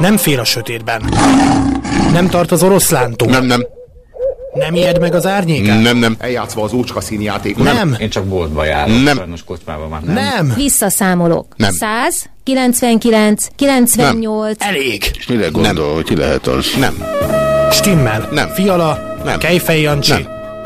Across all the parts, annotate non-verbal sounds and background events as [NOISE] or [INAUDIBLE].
Nem fél a sötétben. Nem tart az oroszlántól. Nem, nem. Nem ijed meg az árnyékát. Nem, nem. Eljátszva az ócska színjátékot. Nem. Én csak boltba járok, Nem. sajnos kocsmában már nem. Nem. Visszaszámolok. Nem. 100, 99, 98. Elég. És mire gondol, hogy ki lehet az? Nem. Stimmel. Nem. Fiala. Nem. Kejfej Jancsi. Nem.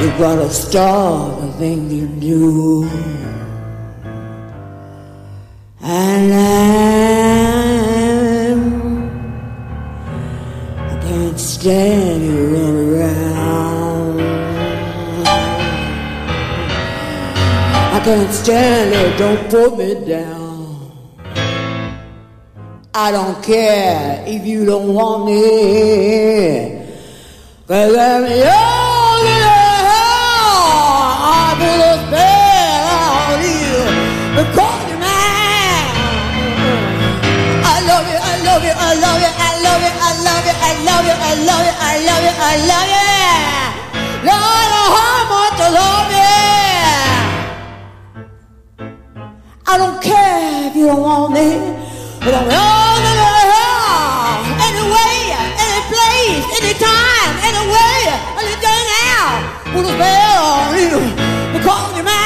You gotta start the thing you do. And I'm, I can't stand you run around. I can't stand it, don't put me down. I don't care if you don't want me. Cause I'm young I love you, I love you, I love you. Lord, how much I love you. I don't care if you don't want me, but I'm young and anyway, any place, anytime, anyway, anything now. Put a spell on you because you're mine.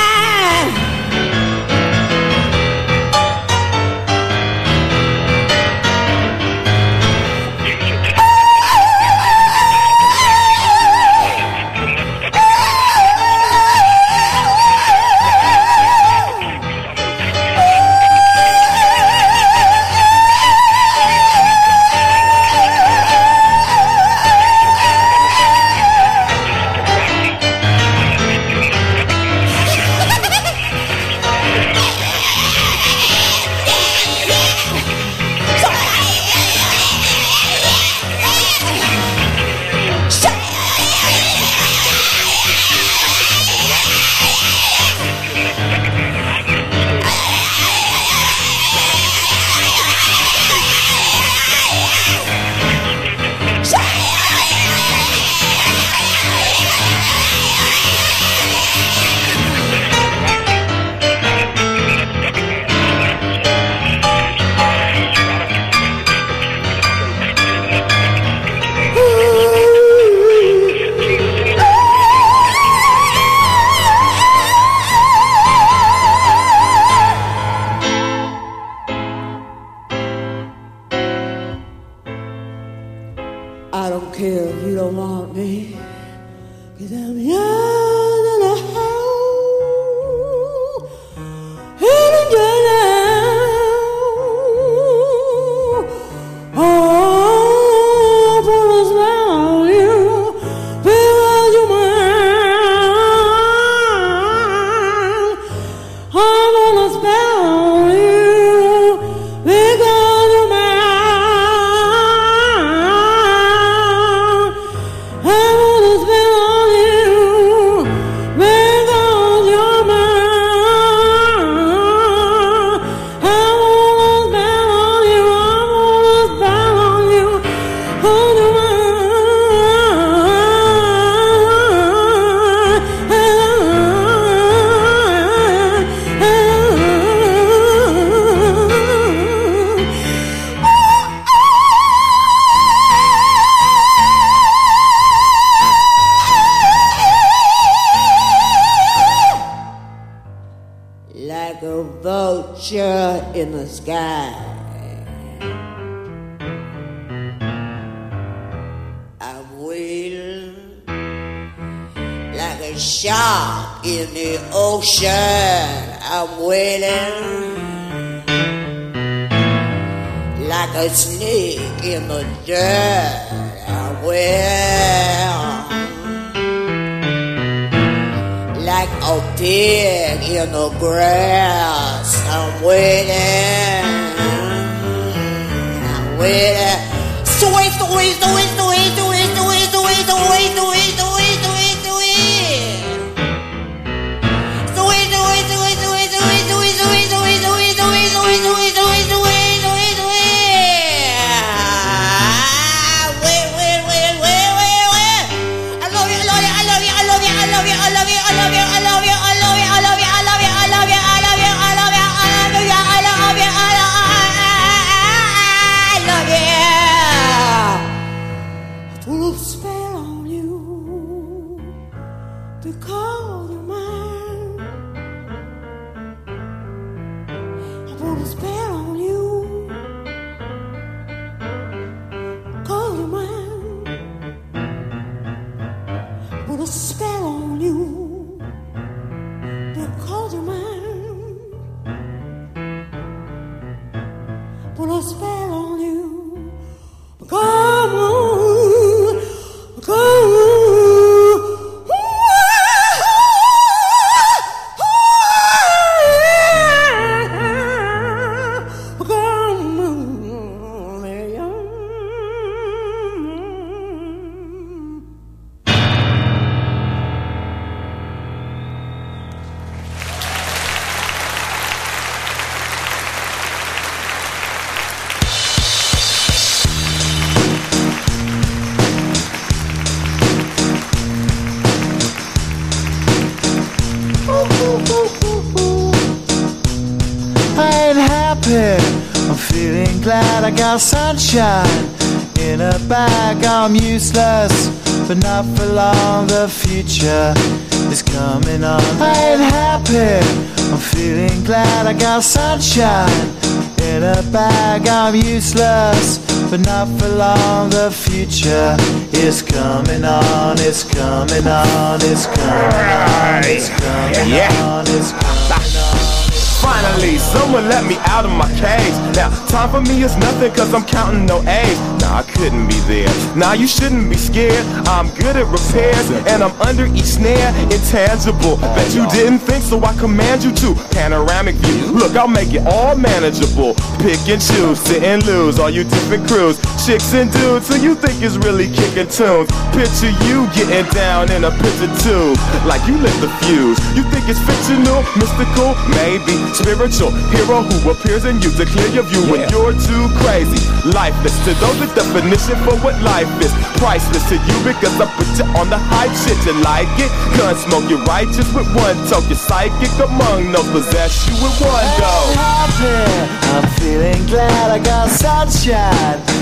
You shouldn't be scared. I'm good at repairs and I'm under each snare. Intangible. Bet you didn't think so I command you to. Panoramic view. Look, I'll make it all manageable. Pick and choose, sit and lose. All you different crews. Chicks and dudes who you think is really kicking tunes. Picture you getting down in a picture tube. Like you lit the fuse. You think it's fictional, mystical, maybe spiritual hero who appears in you to clear your view when you're too crazy. Lifeless to those, the definition for what life is. Priceless to you because I put you on the hype shit. You like it? Gun smoke, you're righteous with one toke. You're psychic among no possess you with one go. happy. I'm feeling glad I got sunshine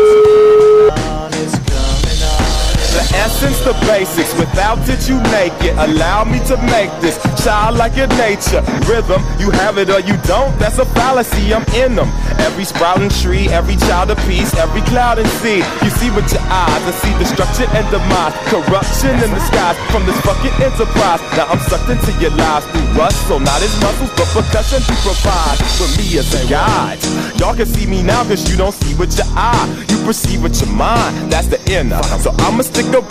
Essence, the basics. Without it, you make it. Allow me to make this child like your nature. Rhythm, you have it or you don't. That's a fallacy. I'm in them. Every sprouting tree, every child of peace, every cloud and sea. You see with your eyes and see destruction and demise. Corruption in the skies from this fucking enterprise. Now I'm sucked into your lives through rust. So not as muscles, but percussion to provide for me as a guide. Y'all can see me now because you don't see with your eye. You perceive with your mind. That's the inner. So I'ma stick around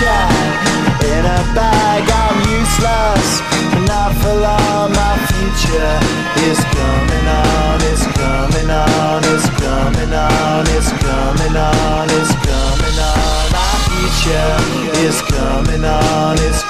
sunshine in a bag. I'm useless, not for long. My future is coming on. It's coming on. It's coming on. It's coming on. It's coming on. My future is coming on. It's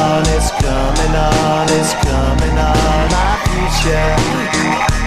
It's coming on. It's coming on. My future.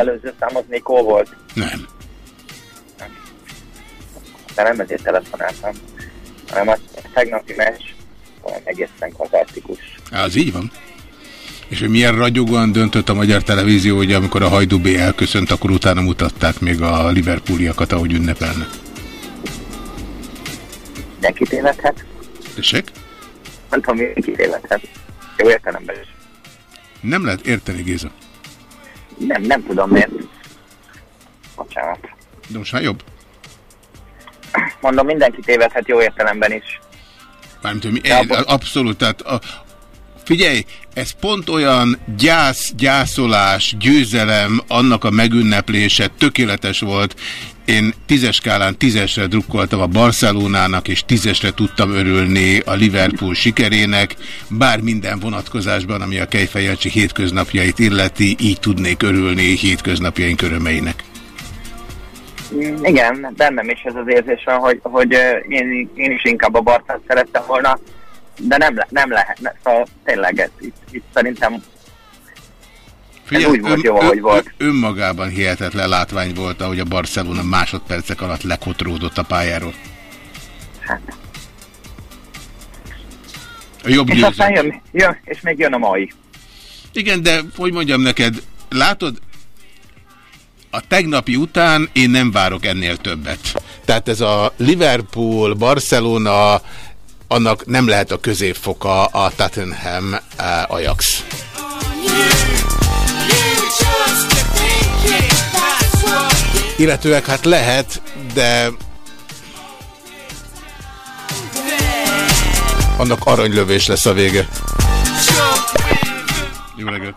Előző szám az Nikó volt, Nem. de nem ezért telefonáltam, hanem a tegnapi meccs olyan egészen katartikus. Az így van. És hogy milyen ragyogóan döntött a magyar televízió, hogy amikor a Hajdú B elköszönt, akkor utána mutatták még a Liverpooliakat, ahogy ünnepelnek. Mindenki tévedhet, Tessék? nem tudom, mindenki tévedhet. Jó értelemben is. Nem lehet érteni, Géza. Nem, nem tudom miért. Bocsánat. De most már jobb. Mondom, mindenki tévedhet jó értelemben is. Mármint, hogy mi, én, abszolút, tehát a, figyelj, ez pont olyan gyász, gyászolás, győzelem, annak a megünneplése tökéletes volt. Én tízes skálán tízesre drukkoltam a Barcelonának, és tízesre tudtam örülni a Liverpool sikerének, bár minden vonatkozásban, ami a Kejfejancsi hétköznapjait illeti, így tudnék örülni hétköznapjaink örömeinek. Mm, Igen, bennem is ez az érzés van, hogy, hogy én, én is inkább a Barcát szerettem volna, de nem, le, nem lehet. Szóval tényleg ez, itt, itt szerintem ez úgy volt jó, ahogy volt. Önmagában hihetetlen látvány volt, ahogy a Barcelona másodpercek alatt lekotródott a pályáról. Hát. A jobb És aztán jön, jön, és még jön a mai. Igen, de hogy mondjam neked, látod, a tegnapi után én nem várok ennél többet. Tehát ez a Liverpool, Barcelona, annak nem lehet a középfoka a Tottenham uh, Ajax. Illetőleg hát lehet, de annak aranylövés lesz a vége. Jó reggelt!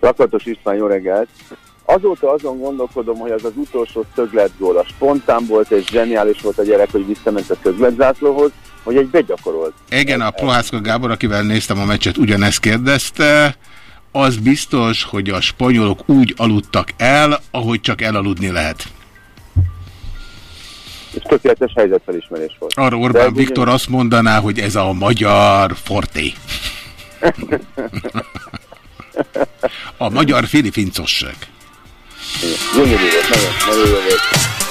Lakatos István, jó reggelt! Azóta azon gondolkodom, hogy az az utolsó szögletgól a spontán volt, és zseniális volt a gyerek, hogy visszament a szögletzászlóhoz, hogy egy begyakorolt. Igen, a Prohászka Gábor, akivel néztem a meccset, ugyanezt kérdezte. Az biztos, hogy a spanyolok úgy aludtak el, ahogy csak elaludni lehet. És tökéletes helyzetfelismerés volt. Arra De Orbán ez Viktor azt mondaná, hogy ez a magyar forté. [LAUGHS] A magyar filifincosság. Gyönyörű volt, nagyon, nagyon jó volt.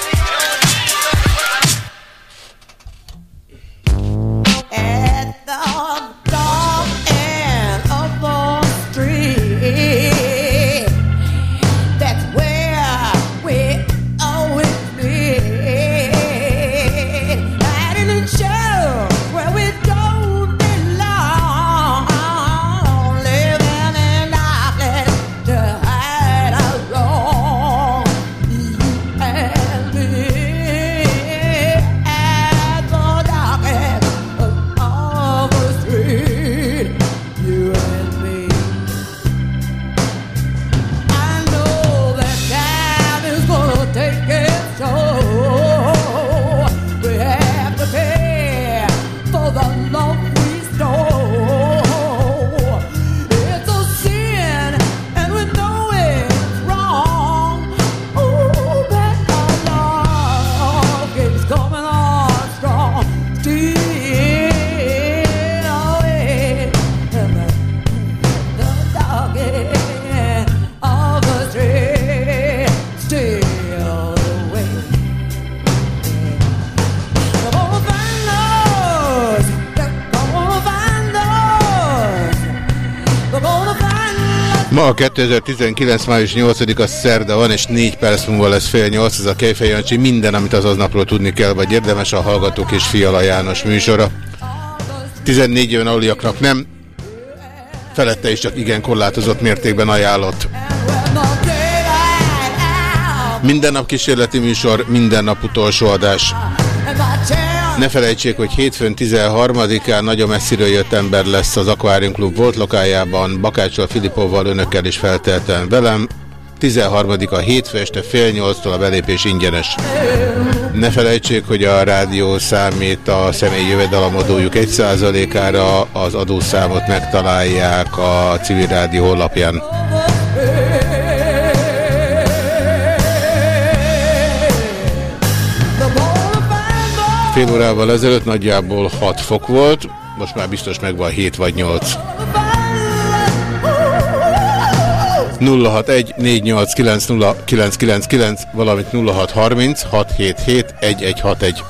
A 2019. május 8-a szerda van, és 4 perc múlva lesz fél 8, ez a Kejfej Jancsi. Minden, amit az aznapról tudni kell, vagy érdemes a Hallgatók és Fiala János műsora. 14 éven aluliaknak nem, felette is csak igen korlátozott mértékben ajánlott. Minden nap kísérleti műsor, minden nap utolsó adás. Ne felejtsék, hogy hétfőn 13-án nagyon messziről jött ember lesz az Aquarium Club volt lokájában, Bakáccsal, Filipovval, önökkel is feltelten velem. 13-a hétfő este fél nyolctól a belépés ingyenes. Ne felejtsék, hogy a rádió számít a személyi jövedelemadójuk 1%-ára, az adószámot megtalálják a civil rádió honlapján. fél órával ezelőtt nagyjából 6 fok volt, most már biztos megvan 7 vagy 8. 061 valamint 0630 677 1161.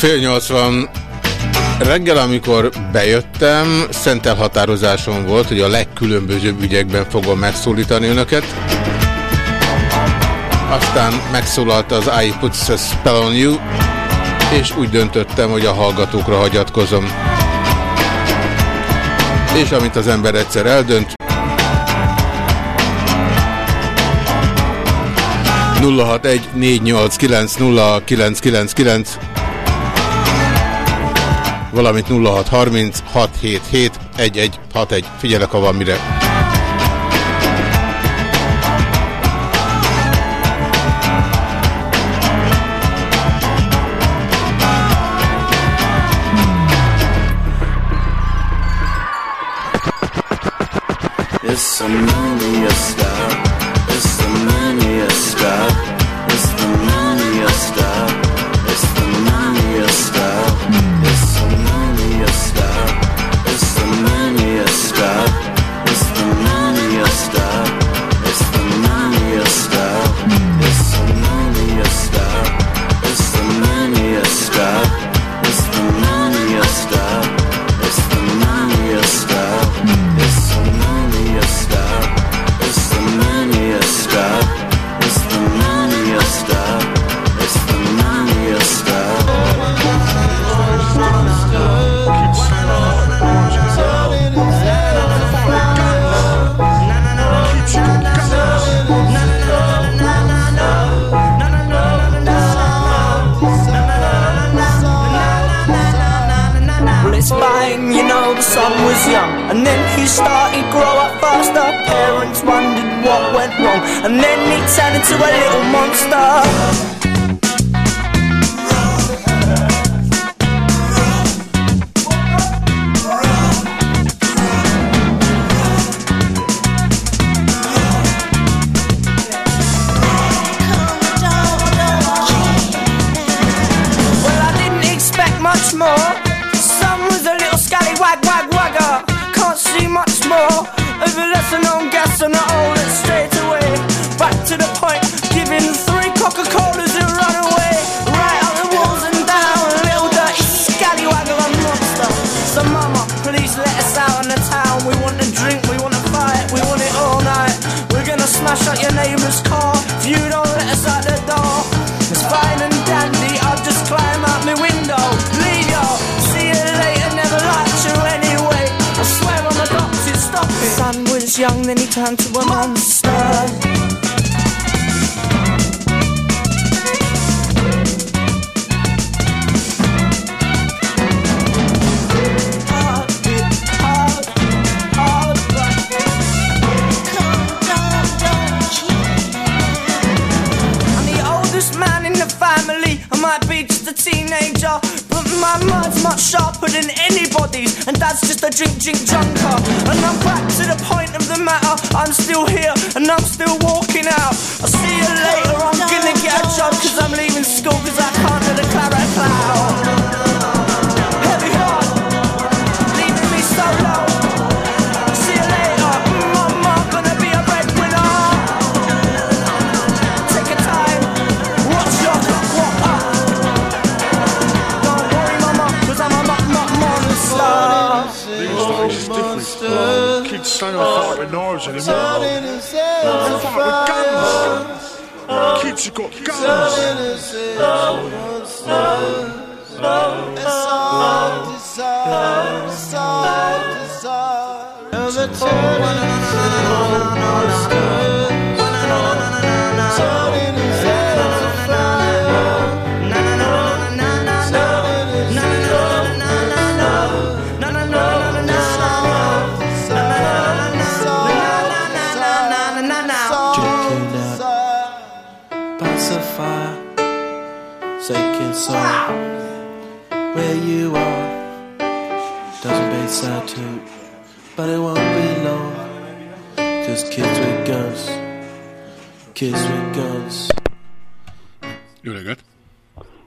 fél nyolc van. Reggel, amikor bejöttem, szentel határozásom volt, hogy a legkülönbözőbb ügyekben fogom megszólítani önöket. Aztán megszólalt az I put a spell on you, és úgy döntöttem, hogy a hallgatókra hagyatkozom. És amit az ember egyszer eldönt, 061 489 0999 valamint 0630 677 1161. Figyelek, ha van mire. It's a maniac. Kids don't fight with knives anymore. They fight with guns. Kids have got guns. Drinking But it won't be long Cause kids with guns Kids with guns Jó reggelt!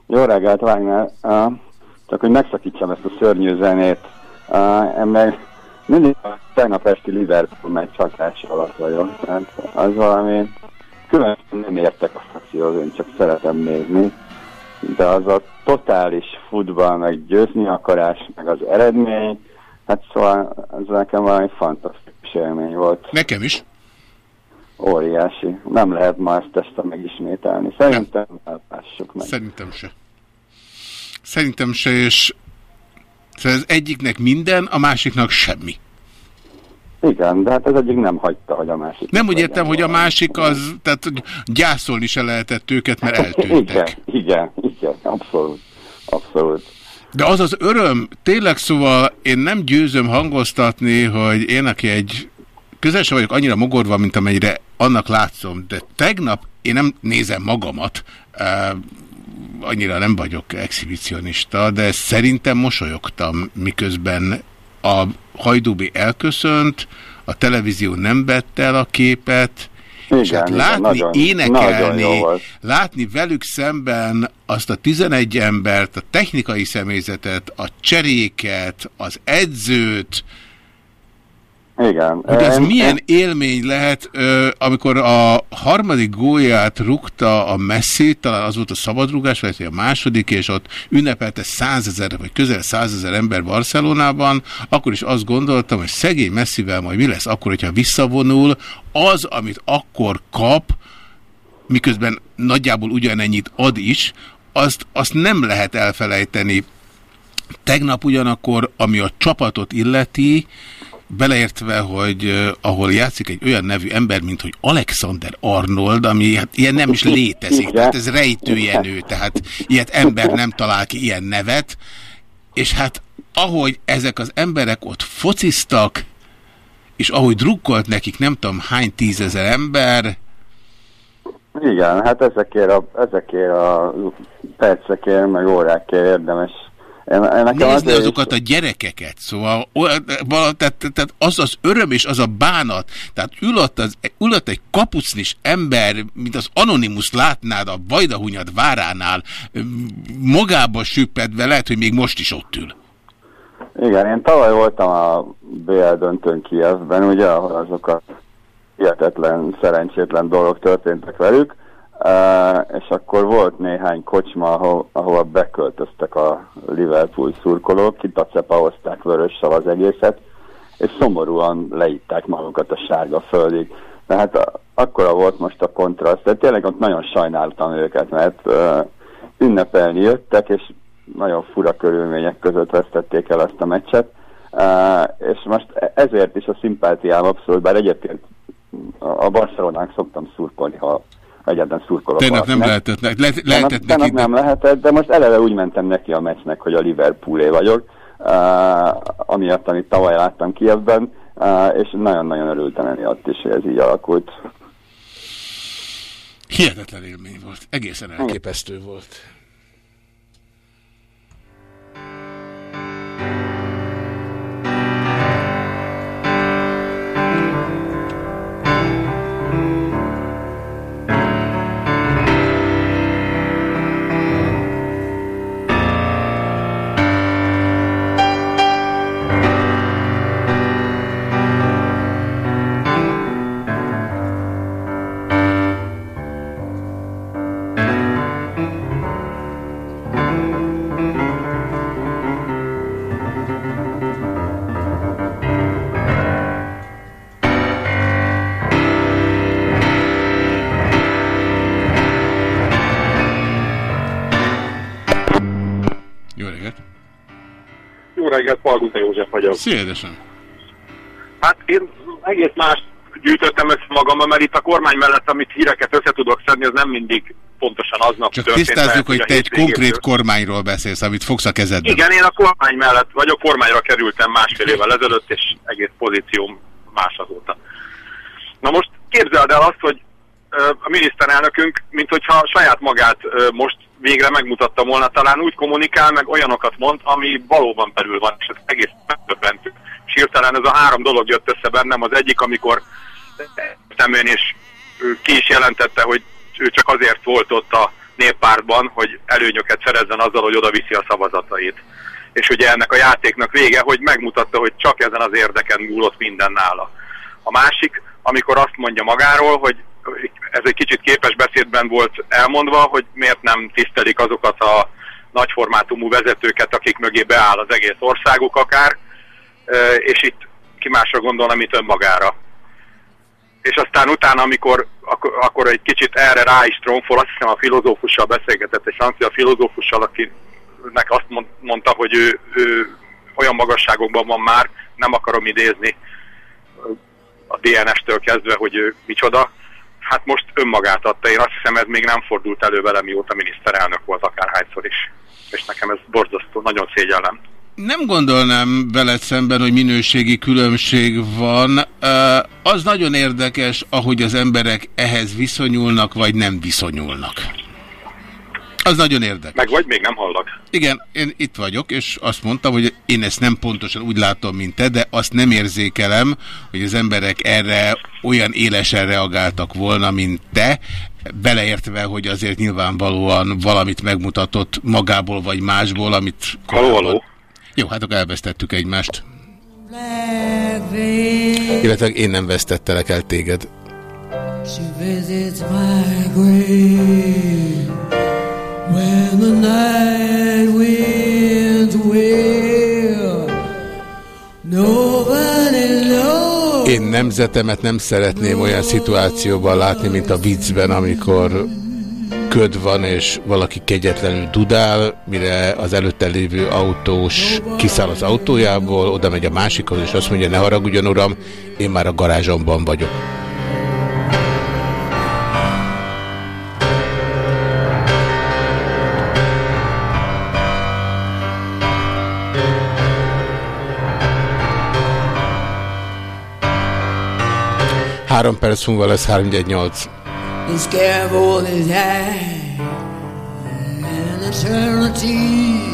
Jó reggelt, Wagner. Uh, csak hogy megszakítsam ezt a szörnyű zenét. Uh, meg mindig a tegnap esti Liverpool meccs hatása alatt vagyok. Tehát az valami különösen nem értek a frakcióhoz, én csak szeretem nézni. De az a totális futball, meg győzni akarás, meg az eredmény, hát szóval az nekem valami fantasztikus élmény volt. Nekem is. Óriási. Nem lehet ma ezt ezt megismételni. Szerintem lássuk meg. Szerintem se. Szerintem se, és szóval az egyiknek minden, a másiknak semmi. Igen, de hát ez egyik nem hagyta, hogy a másik. Nem úgy értem, hogy a másik az, tehát gyászolni se lehetett őket, mert eltűntek. Igen, igen, igen, abszolút, abszolút. De az az öröm, tényleg szóval én nem győzöm hangoztatni, hogy én, aki egy közel sem vagyok annyira mogorva, mint amennyire annak látszom, de tegnap én nem nézem magamat, uh, annyira nem vagyok exhibicionista, de szerintem mosolyogtam, miközben a hajdúbi elköszönt, a televízió nem vette el a képet, Igen, és hát igen, látni, nagyon- nagyon énekelni, volt. látni velük szemben azt a 11 embert, a technikai személyzetet, a cseréket, az edzőt, Igen. hogy ez Én- milyen élmény lehet, amikor a harmadik gólját rúgta a Messi, talán az volt a szabadrúgás, vagy a második, és ott ünnepelte százezer, vagy közel százezer ember Barcelonában, akkor is azt gondoltam, hogy szegény Messivel majd mi lesz akkor, hogyha visszavonul, az, amit akkor kap, miközben nagyjából ugyanennyit ad is, azt, azt nem lehet elfelejteni. Tegnap ugyanakkor, ami a csapatot illeti, beleértve, hogy ahol játszik egy olyan nevű ember, mint hogy Alexander Arnold, ami hát ilyen nem is létezik, tehát ez rejtőjenő, tehát ilyet ember nem talál ki ilyen nevet, és hát ahogy ezek az emberek ott fociztak, és ahogy drukkolt nekik nem tudom hány tízezer ember, Igen, hát ezekért a, ezekért a percekért, meg órákért érdemes. Nekem Nézni azért azokat a gyerekeket, szóval tehát, tehát az az öröm és az a bánat, tehát ülött, az, ülött egy kapucnis ember, mint az Anonymous látnád a Vajdahunyad váránál, magába süppedve, lehet, hogy még most is ott ül. Igen, én tavaly voltam a BL döntőn Kievben, ugye, ahol azok a hihetetlen, szerencsétlen dolgok történtek velük, és akkor volt néhány kocsma, ahol, ahova beköltöztek a Liverpool szurkolók, kitacepahozták vörös szav az egészet, és szomorúan leitták magukat a sárga földig. Tehát akkora volt most a kontraszt, de tényleg ott nagyon sajnáltam őket, mert uh, ünnepelni jöttek, és nagyon fura körülmények között vesztették el ezt a meccset. Uh, és most e- ezért is a szimpátiám abszolút, bár egyébként a Barcelonának szoktam szurkolni, ha egyáltalán szurkolok. Tegnap nem lehetett, le, Tegnap- lehetett tegnap neki, nem lehetett, de most eleve úgy mentem neki a meccsnek, hogy a Liverpoolé vagyok, uh, amiatt, amit tavaly láttam Kievben, uh, és nagyon-nagyon örültem emiatt is, hogy ez így alakult. hihetetlen élmény volt. Egészen elképesztő volt. Reggelt, Palguta József vagyok. Szia, édesem! Hát én egész más gyűjtöttem össze magammal, mert itt a kormány mellett, amit híreket össze tudok szedni, az nem mindig pontosan aznap Csak történt. tisztázzuk, hogy a te egy konkrét kormányról beszélsz, amit fogsz a kezedben. Igen, én a kormány mellett vagyok, kormányra kerültem másfél évvel ezelőtt, és egész pozícióm más azóta. Na most képzeld el azt, hogy a miniszterelnökünk, mint hogyha saját magát most végre megmutatta volna, talán úgy kommunikál, meg olyanokat mond, ami valóban belül van, és ez egész megdöbbentő. És hirtelen ez a három dolog jött össze bennem, az egyik, amikor szemén ő ki is jelentette, hogy ő csak azért volt ott a néppártban, hogy előnyöket szerezzen azzal, hogy oda viszi a szavazatait. És ugye ennek a játéknak vége, hogy megmutatta, hogy csak ezen az érdeken múlott minden nála. A másik, amikor azt mondja magáról, hogy ez egy kicsit képes beszédben volt elmondva, hogy miért nem tisztelik azokat a nagyformátumú vezetőket, akik mögé beáll az egész országuk akár, és itt ki másra gondol, mint önmagára. És aztán utána, amikor akkor, akkor egy kicsit erre rá is trónfol, azt hiszem a filozófussal beszélgetett, egy francia filozófussal, akinek azt mond- mondta, hogy ő, ő olyan magasságokban van már, nem akarom idézni a DNS-től kezdve, hogy ő micsoda, hát most önmagát adta. Én azt hiszem, ez még nem fordult elő vele, mióta miniszterelnök volt akárhányszor is. És nekem ez borzasztó, nagyon szégyellem. Nem gondolnám veled szemben, hogy minőségi különbség van. Az nagyon érdekes, ahogy az emberek ehhez viszonyulnak, vagy nem viszonyulnak. Az nagyon érdekes. Meg vagy még nem hallak. Igen, én itt vagyok, és azt mondtam, hogy én ezt nem pontosan úgy látom, mint te, de azt nem érzékelem, hogy az emberek erre olyan élesen reagáltak volna, mint te, beleértve, hogy azért nyilvánvalóan valamit megmutatott magából vagy másból, amit... Haló, haló. Jó, hát akkor elvesztettük egymást. Illetve én nem vesztettelek el téged. She visits my grave when the night winds wail. Nobody knows. Én nemzetemet nem szeretném olyan szituációban látni, mint a viccben, amikor köd van, és valaki kegyetlenül dudál, mire az előtte lévő autós kiszáll az autójából, oda megy a másikhoz, és azt mondja, ne haragudjon uram, én már a garázsomban vagyok. Három perc múlva lesz 318. The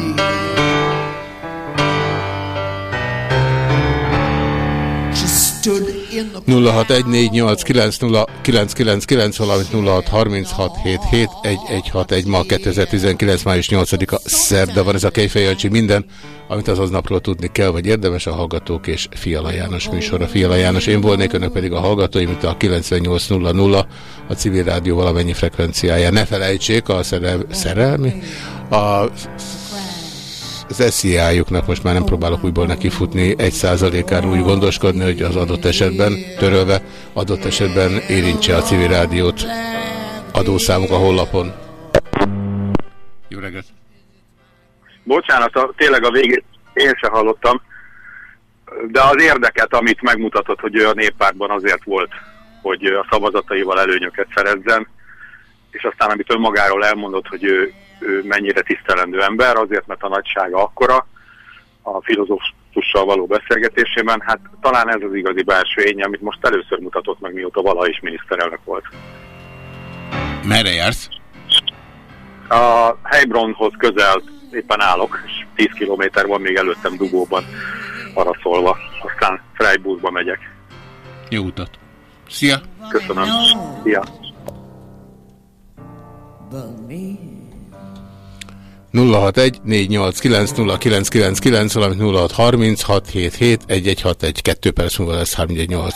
0614890999, valamint 0636771161 ma 2019. május 8-a szerda van ez a Kejfej Jancsi minden, amit az aznapról tudni kell, vagy érdemes a Hallgatók és Fiala János műsora. Fiala János, én volnék, önök pedig a hallgatói, mint a 9800 a civil rádió valamennyi frekvenciája. Ne felejtsék a szerel szerelmi, a az SZIA-juknak most már nem próbálok újból nekifutni, egy százalékán úgy gondoskodni, hogy az adott esetben törölve, adott esetben érintse a civil rádiót adószámuk a honlapon. Jó reggelt! Bocsánat, a, tényleg a végét én se hallottam. de az érdeket, amit megmutatott, hogy ő a néppártban azért volt, hogy a szavazataival előnyöket szerezzen, és aztán amit önmagáról elmondott, hogy ő, ő mennyire tisztelendő ember, azért, mert a nagysága akkora, a filozófussal való beszélgetésében, hát talán ez az igazi belső ény, amit most először mutatott meg, mióta valaha is miniszterelnök volt. Merre jársz? A Heilbronnhoz közel éppen állok, és 10 kilométer van még előttem dugóban araszolva, aztán Freiburgba megyek. Jó utat. Szia! Köszönöm. Szia! 061 489 0999, valamint 0630 677 1161, 2 perc múlva lesz 318.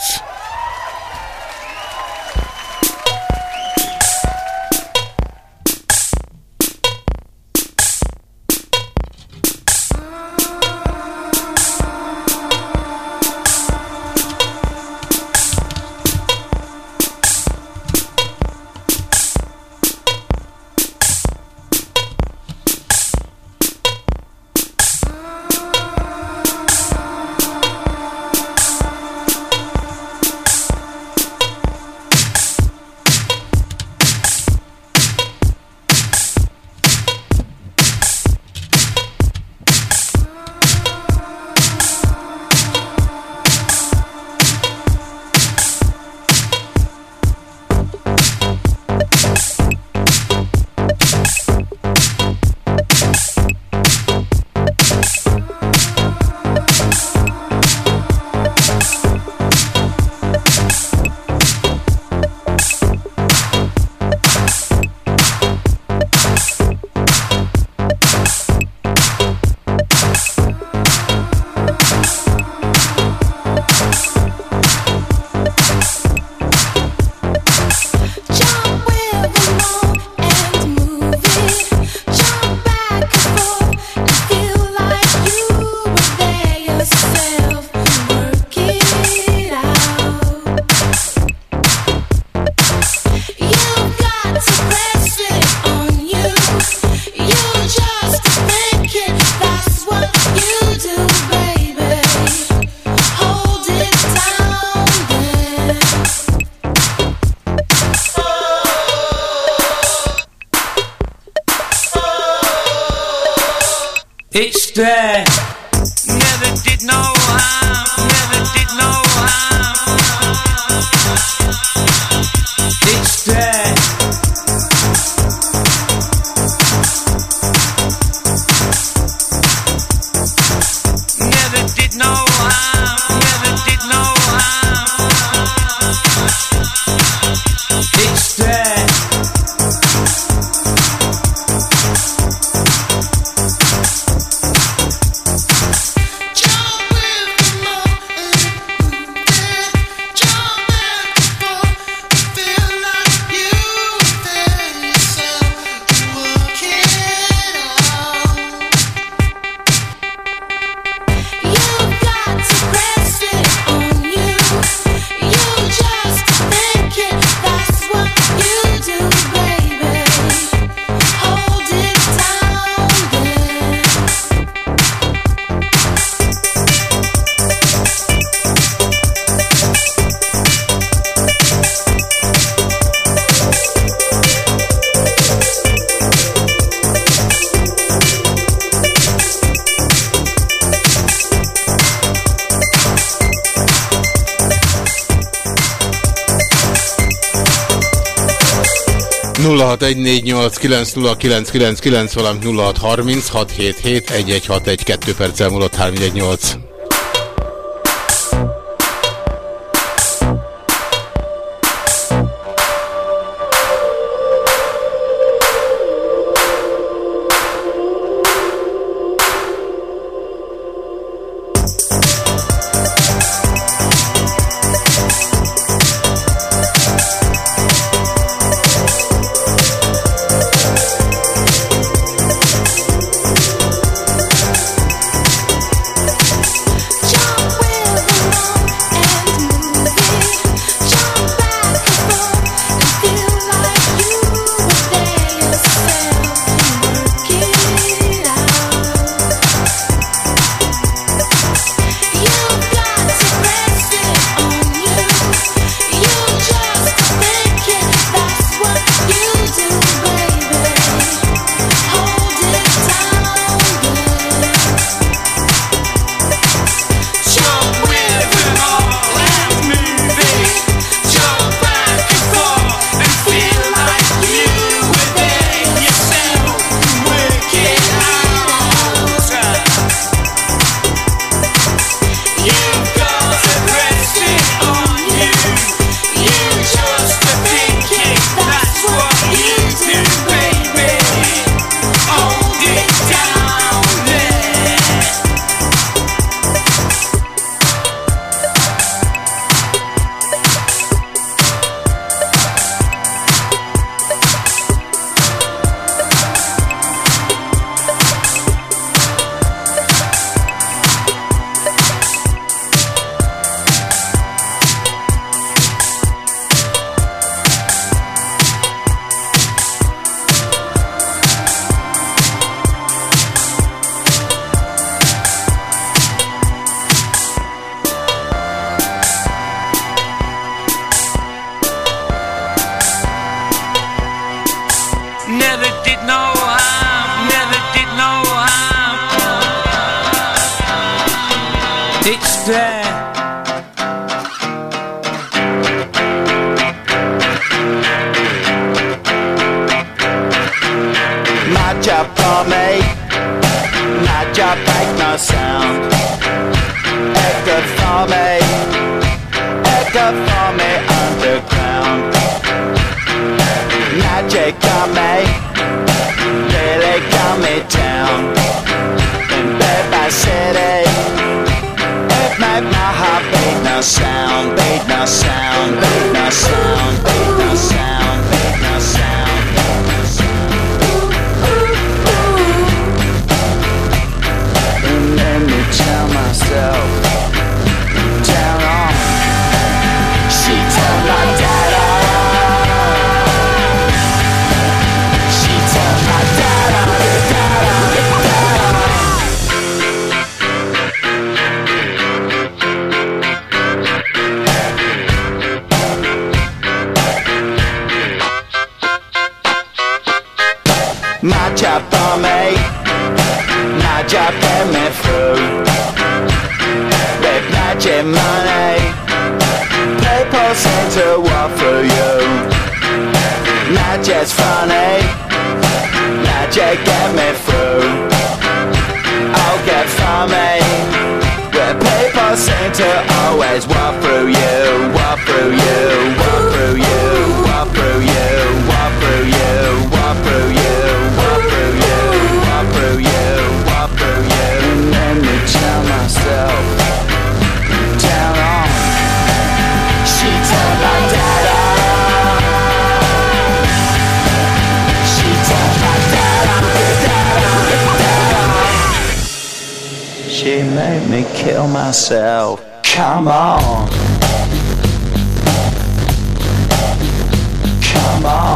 It's there. 0630 valamint 0636771161 2 perccel múlott 318. Never did no harm, never did no harm. It's there. Not your pomade, not your no sound. At for me. Magic got me, really got me down. In bed by city, it made my heart beat no sound, beat no sound, beat no sound, beat no sound, walk through you. Magic's funny, magic get me through. I'll get for me. Where people seem to always walk through you, walk through you, me kill myself. Come on. Come on.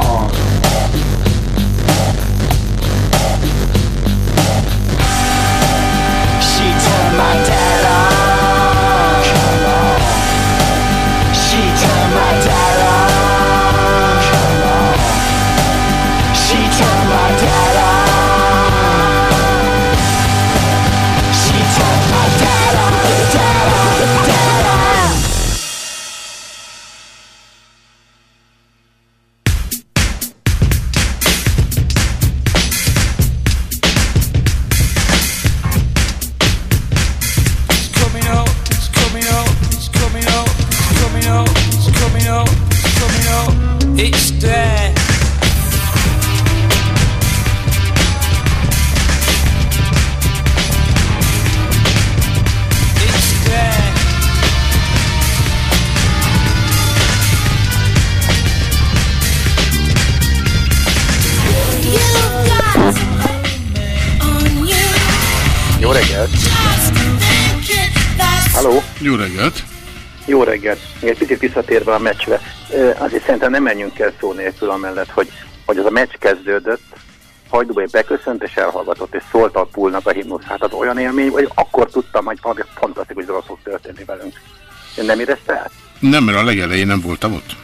Még egy picit visszatérve a meccsre, azért szerintem nem menjünk el szó nélkül amellett, hogy, hogy az a meccs kezdődött, Hajdúbai beköszönt és elhallgatott, és szólt a pulnak a himnusz. Hát az olyan élmény, hogy akkor tudtam, hogy valami fantasztikus dolog fog történni velünk. Én nem érezte el? Nem, mert a legelején nem voltam ott.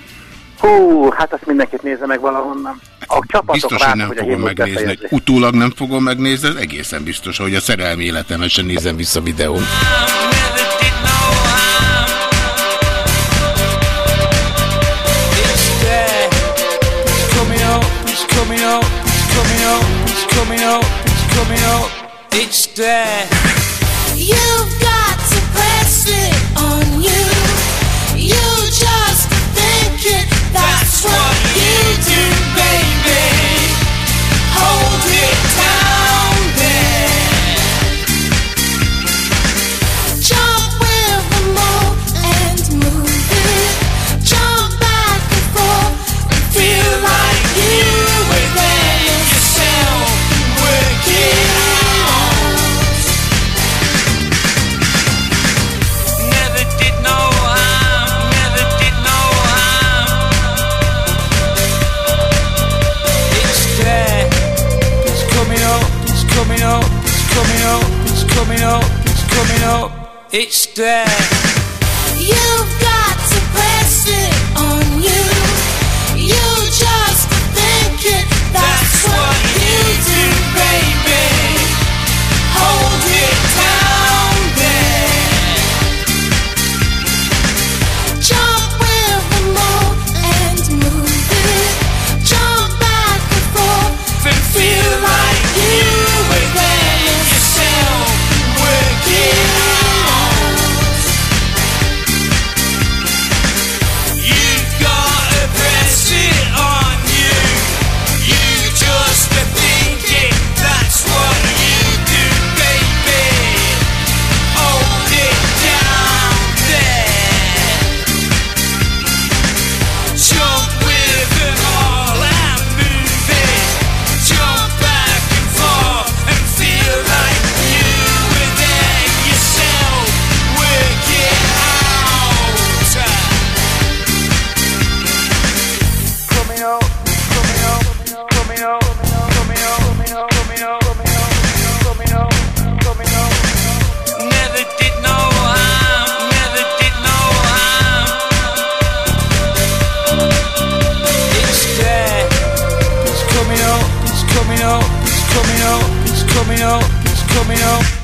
Hú, hát azt mindenkit nézze meg valahonnan. A csapatok Biztos, hogy várnak, nem hogy fogom megnézni. Utólag nem fogom megnézni, ez egészen biztos, hogy a szerelmi életemben sem nézem vissza videón. It's coming up, it's coming up, it's coming up, it's coming up, it's coming up. It's there. You've got to press it on you. You just think it, that's what you do, baby. Hold it down coming up, it's coming up. It's there. You've got to press it on you. You just think it, that's what you do, baby. Hold it yo.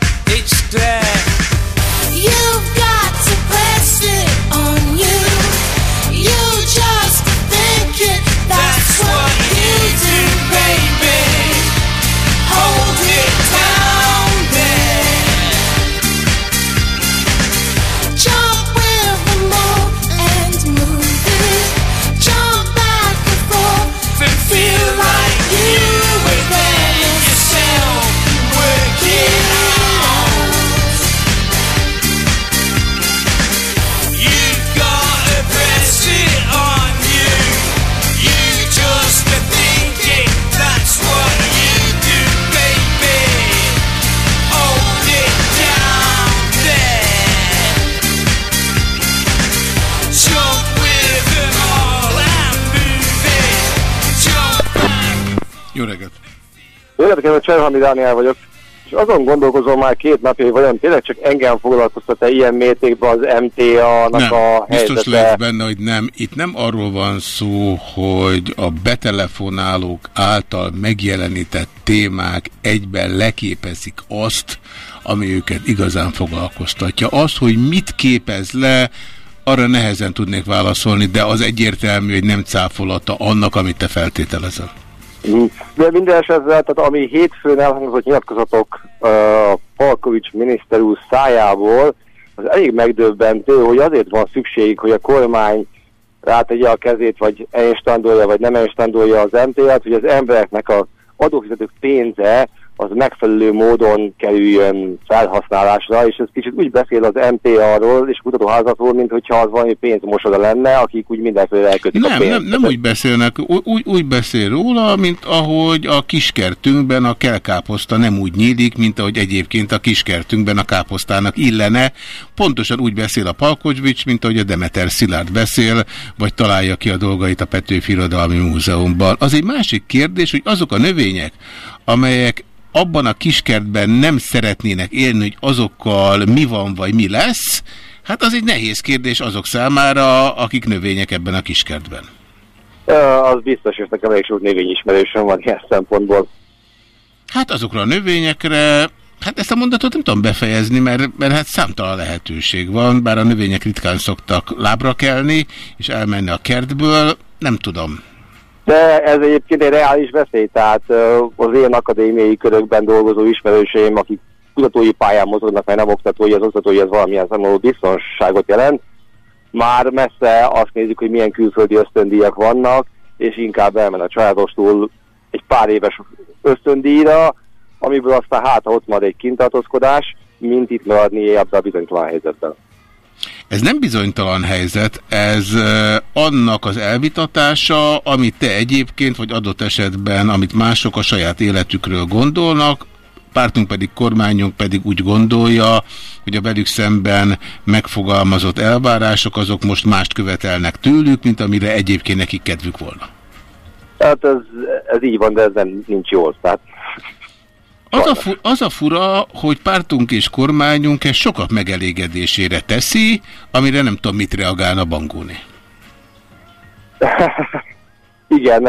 Jó reggelt, Cserhalmi Dániel vagyok. És azon gondolkozom már két napja, hogy vajon tényleg csak engem foglalkoztat-e ilyen mértékben az MTA-nak a biztos helyzete. lehet benne, hogy nem. Itt nem arról van szó, hogy a betelefonálók által megjelenített témák egyben leképezik azt, ami őket igazán foglalkoztatja. Az, hogy mit képez le, arra nehezen tudnék válaszolni, de az egyértelmű, hogy nem cáfolata annak, amit te feltételezel. Mm. De minden esetre, tehát ami hétfőn elhangzott nyilatkozatok uh, Palkovics miniszter úr szájából, az elég megdöbbentő, hogy azért van szükség, hogy a kormány rátegye a kezét, vagy elinstandolja, vagy nem elinstandolja az MT-et, hogy az embereknek a adófizetők pénze az megfelelő módon kerüljön felhasználásra, és ez kicsit úgy beszél az MTA-ról és a kutatóházatról, mint hogyha az valami pénzmosoda lenne, akik úgy mindenféle elkötik a Nem, pénzt. nem, nem úgy beszélnek, úgy, úgy beszél róla, mint ahogy a kiskertünkben a kelkáposzta nem úgy nyílik, mint ahogy egyébként a kiskertünkben a káposztának illene. Pontosan úgy beszél a Palkocsbics, mint ahogy a Demeter Szilárd beszél, vagy találja ki a dolgait a Petőfi Irodalmi Múzeumban. Az egy másik kérdés, hogy azok a növények, amelyek abban a kiskertben nem szeretnének élni, hogy azokkal mi van, vagy mi lesz, hát az egy nehéz kérdés azok számára, akik növények ebben a kiskertben. Az biztos, hogy nekem elég sok növényismerősöm van ilyen szempontból. Hát azokra a növényekre, hát ezt a mondatot nem tudom befejezni, mert, mert hát számtalan lehetőség van, bár a növények ritkán szoktak lábra kelni, és elmenni a kertből, nem tudom. De ez egyébként egy reális veszély, tehát az én akadémiai körökben dolgozó ismerőseim, akik kutatói pályán mozognak, mert nem oktatói, az oktatói az valamilyen szempontból biztonságot jelent. Már messze azt nézzük, hogy milyen külföldi ösztöndíjak vannak, és inkább elmen a családostól egy pár éves ösztöndíjra, amiből aztán hát ott marad egy kintartózkodás, mint itt maradni ebben a bizonytalan helyzetben. Ez nem bizonytalan helyzet, ez annak az elvitatása, amit te egyébként, vagy adott esetben, amit mások a saját életükről gondolnak, pártunk pedig, kormányunk pedig úgy gondolja, hogy a velük szemben megfogalmazott elvárások azok most mást követelnek tőlük, mint amire egyébként nekik kedvük volna. Tehát ez, ez így van, de ez nem nincs jól. Tehát Az a, fu- az a fura, hogy pártunk és kormányunk ezt sokak megelégedésére teszi, amire nem tudom, mit reagálna Bangóni. [LAUGHS] Igen,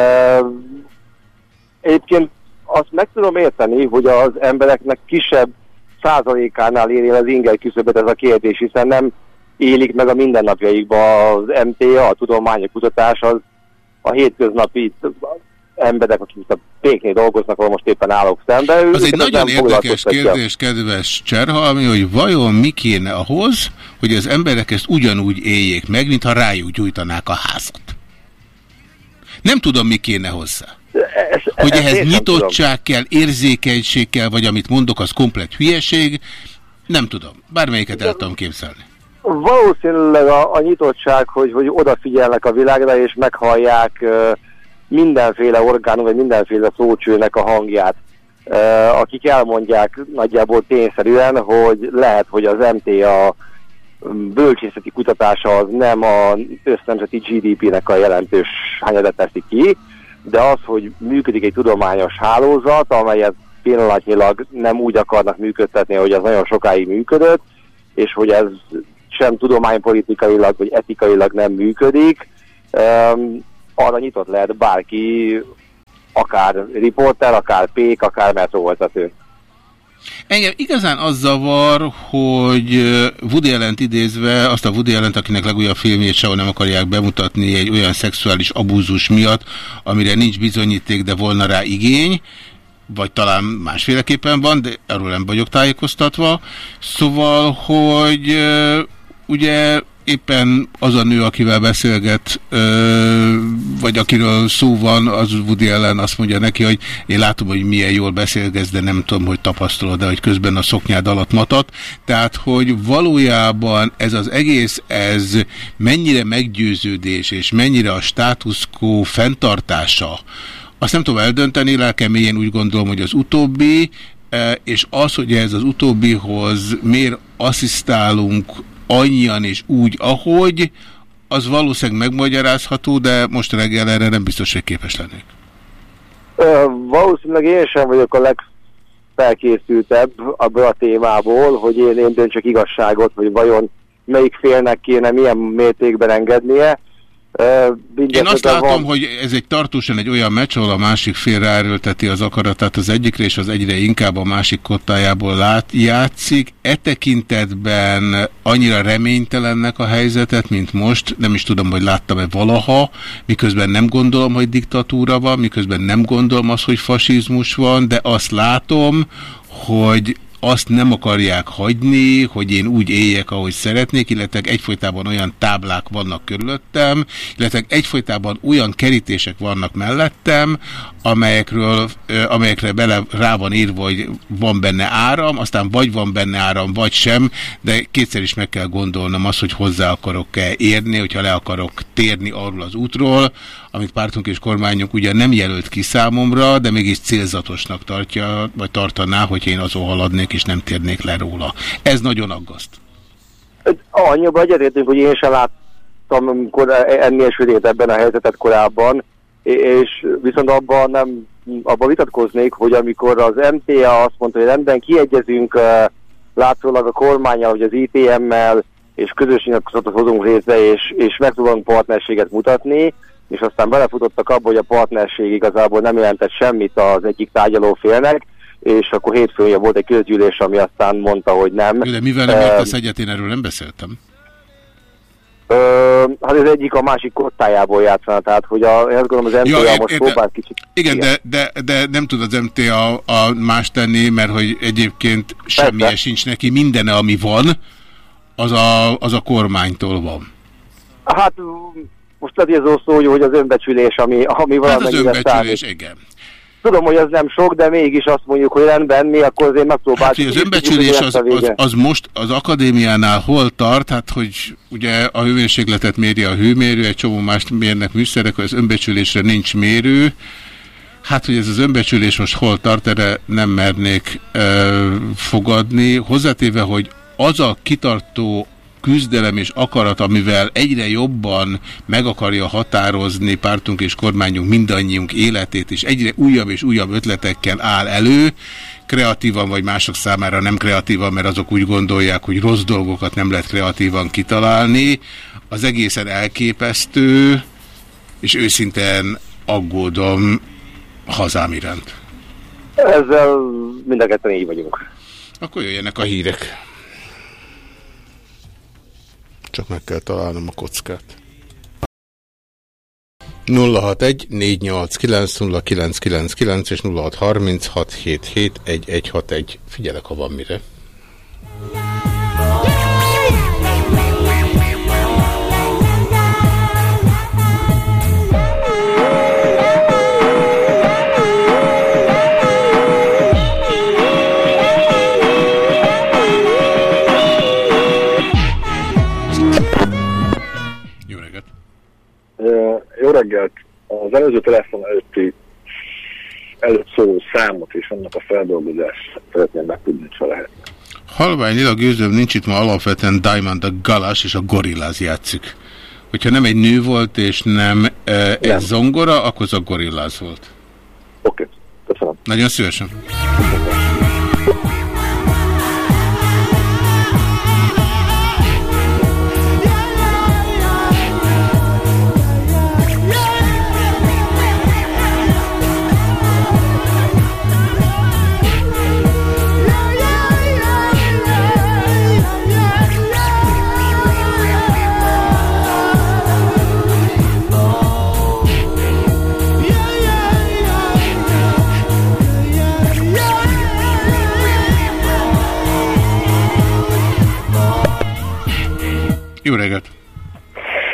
egyébként azt meg tudom érteni, hogy az embereknek kisebb százalékánál éri el az inger küszöbet ez a kérdés, hiszen nem élik meg a mindennapjaikba az MTA, a tudomány, a kutatás, az a hétköznapi emberek, akik itt a péknél dolgoznak, ahol most éppen állok szembe. Az őket egy nagyon érdekes kérdés, kedves Cserhalmi, hogy vajon mi kéne ahhoz, hogy az emberek ezt ugyanúgy éljék meg, mintha rájuk gyújtanák a házat. Nem tudom, mi kéne hozzá. Hogy ezt ehhez én sem nyitottság kell, érzékenység kell, vagy amit mondok, az komplet hülyeség. Nem tudom. Bármelyiket el tudom képzelni. Valószínűleg a, a nyitottság, hogy, hogy odafigyelnek a világra, és meghallják uh, mindenféle orgánum, vagy mindenféle szócsőnek a hangját, akik elmondják nagyjából tényszerűen, hogy lehet, hogy az MTA bölcsészeti kutatása az nem a össznemzeti GDP-nek a jelentős hányadat teszi ki, de az, hogy működik egy tudományos hálózat, amelyet pillanatnyilag nem úgy akarnak működtetni, hogy az nagyon sokáig működött, és hogy ez sem tudománypolitikailag vagy etikailag nem működik, arra nyitott lehet bárki, akár riporter, akár pék, akár metrovezető. Engem igazán az zavar, hogy Woody allen idézve, azt a Woody allen akinek legújabb filmjét sehol nem akarják bemutatni egy olyan szexuális abúzus miatt, amire nincs bizonyíték, de volna rá igény, vagy talán másféleképpen van, de erről nem vagyok tájékoztatva. Szóval, hogy ugye éppen az a nő, akivel beszélget, vagy akiről szó van, az Woody ellen azt mondja neki, hogy én látom, hogy milyen jól beszélgetsz, de nem tudom, hogy tapasztalod de hogy közben a szoknyád alatt matat. Tehát, hogy valójában ez az egész, ez mennyire meggyőződés, és mennyire a status quo fenntartása, azt nem tudom eldönteni, lelkemélyen úgy gondolom, hogy az utóbbi, és az, hogy ez az utóbbihoz miért asszisztálunk annyian és úgy, ahogy, az valószínűleg megmagyarázható, de most reggel erre nem biztos, hogy képes lennék. Valószínűleg én sem vagyok a legfelkészültebb abból a témából, hogy én, én döntsök igazságot, hogy vajon melyik félnek kéne milyen mértékben engednie. Én azt van- látom, hogy ez egy tartósan egy olyan meccs, ahol a másik fél ráerőlteti az akaratát az egyikre, és az egyre inkább a másik kottájából lát, játszik. E tekintetben annyira reménytelennek a helyzetet, mint most, nem is tudom, hogy láttam-e valaha, miközben nem gondolom, hogy diktatúra van, miközben nem gondolom azt, hogy fasizmus van, de azt látom, hogy azt nem akarják hagyni, hogy én úgy éljek, ahogy szeretnék, illetve egyfolytában olyan táblák vannak körülöttem, illetve egyfolytában olyan kerítések vannak mellettem, amelyekről, amelyekre bele rá van írva, hogy van benne áram, aztán vagy van benne áram, vagy sem, de kétszer is meg kell gondolnom azt, hogy hozzá akarok-e érni, hogyha le akarok térni arról az útról, amit pártunk és kormányunk ugye nem jelölt ki számomra, de mégis célzatosnak tartja, vagy tartaná, hogy én azon haladnék és nem térnék le róla. Ez nagyon aggaszt. Annyiban egyetértünk, hogy én sem láttam amikor ennél sötétebben a helyzetet korábban, és viszont abban nem abban vitatkoznék, hogy amikor az MTA azt mondta, hogy rendben kiegyezünk uh, látszólag a kormányal, vagy az ITM-mel, és közös nyilatkozatot hozunk részre, és, és meg tudunk partnerséget mutatni, és aztán belefutottak abba, hogy a partnerség igazából nem jelentett semmit az egyik tárgyaló félnek, és akkor hétfőn ugye volt egy közgyűlés, ami aztán mondta, hogy nem. De mivel nem értesz egyet, én erről nem beszéltem. Ö, hát az egyik a másik kottájából játszana, tehát hogy a, azt gondolom az MTA Ja, most próbál kicsit... Igen, de, de, de nem tud az MTA a más tenni, mert hogy egyébként semmilyen sincs neki, minden, ami van, az a, az a kormánytól van. Hát most ez szó, hogy- hogy az önbecsülés, ami, ami Hát az valamennyire önbecsülés, számít. igen. Tudom, hogy ez nem sok, de mégis azt mondjuk, hogy rendben, mi akkor azért megpróbáljuk. Hát, az önbecsülés az, az, az most az akadémiánál hol tart, hát hogy ugye a hőmérsékletet méri a hőmérő, egy csomó más mérnek műszerek, hogy az önbecsülésre nincs mérő. Hát, hogy ez az önbecsülés most hol tart, erre nem mernék ö, fogadni. Hozzátéve, hogy az a kitartó küzdelem és akarat, amivel egyre jobban meg akarja határozni pártunk és kormányunk mindannyiunk életét, és egyre újabb és újabb ötletekkel áll elő, kreatívan vagy mások számára nem kreatívan, mert azok úgy gondolják, hogy rossz dolgokat nem lehet kreatívan kitalálni. Az egészen elképesztő, és őszintén aggódom hazám iránt. Ezzel mind a ketten így vagyunk. Akkor jöjjenek a hírek. Csak meg kell találnom a kockát. 061 489 0999 és 0636 77 1161. Figyelek, ha van mire. Az előző telefon előtti előtt szóló számot és annak a feldolgozását szeretném megtudni, ha lehet. Halvány Lila gőzöm nincs itt ma alapvetően Diamond a Galas és a Gorillaz játszik. Hogyha nem egy nő volt és nem e, egy zongora, akkor az a Gorillaz volt. Oké, köszönöm. Nagyon szívesen. Jó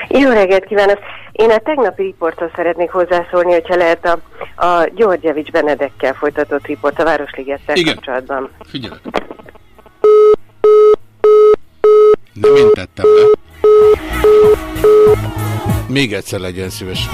Jó reggelt kívánok! Én a tegnapi riporthoz szeretnék hozzászólni, hogyha lehet a, a Györgyevics Benedekkel folytatott riport a Városligettel Igen. kapcsolatban. Figyelek. Nem én tettem le. Még egyszer legyen szíves.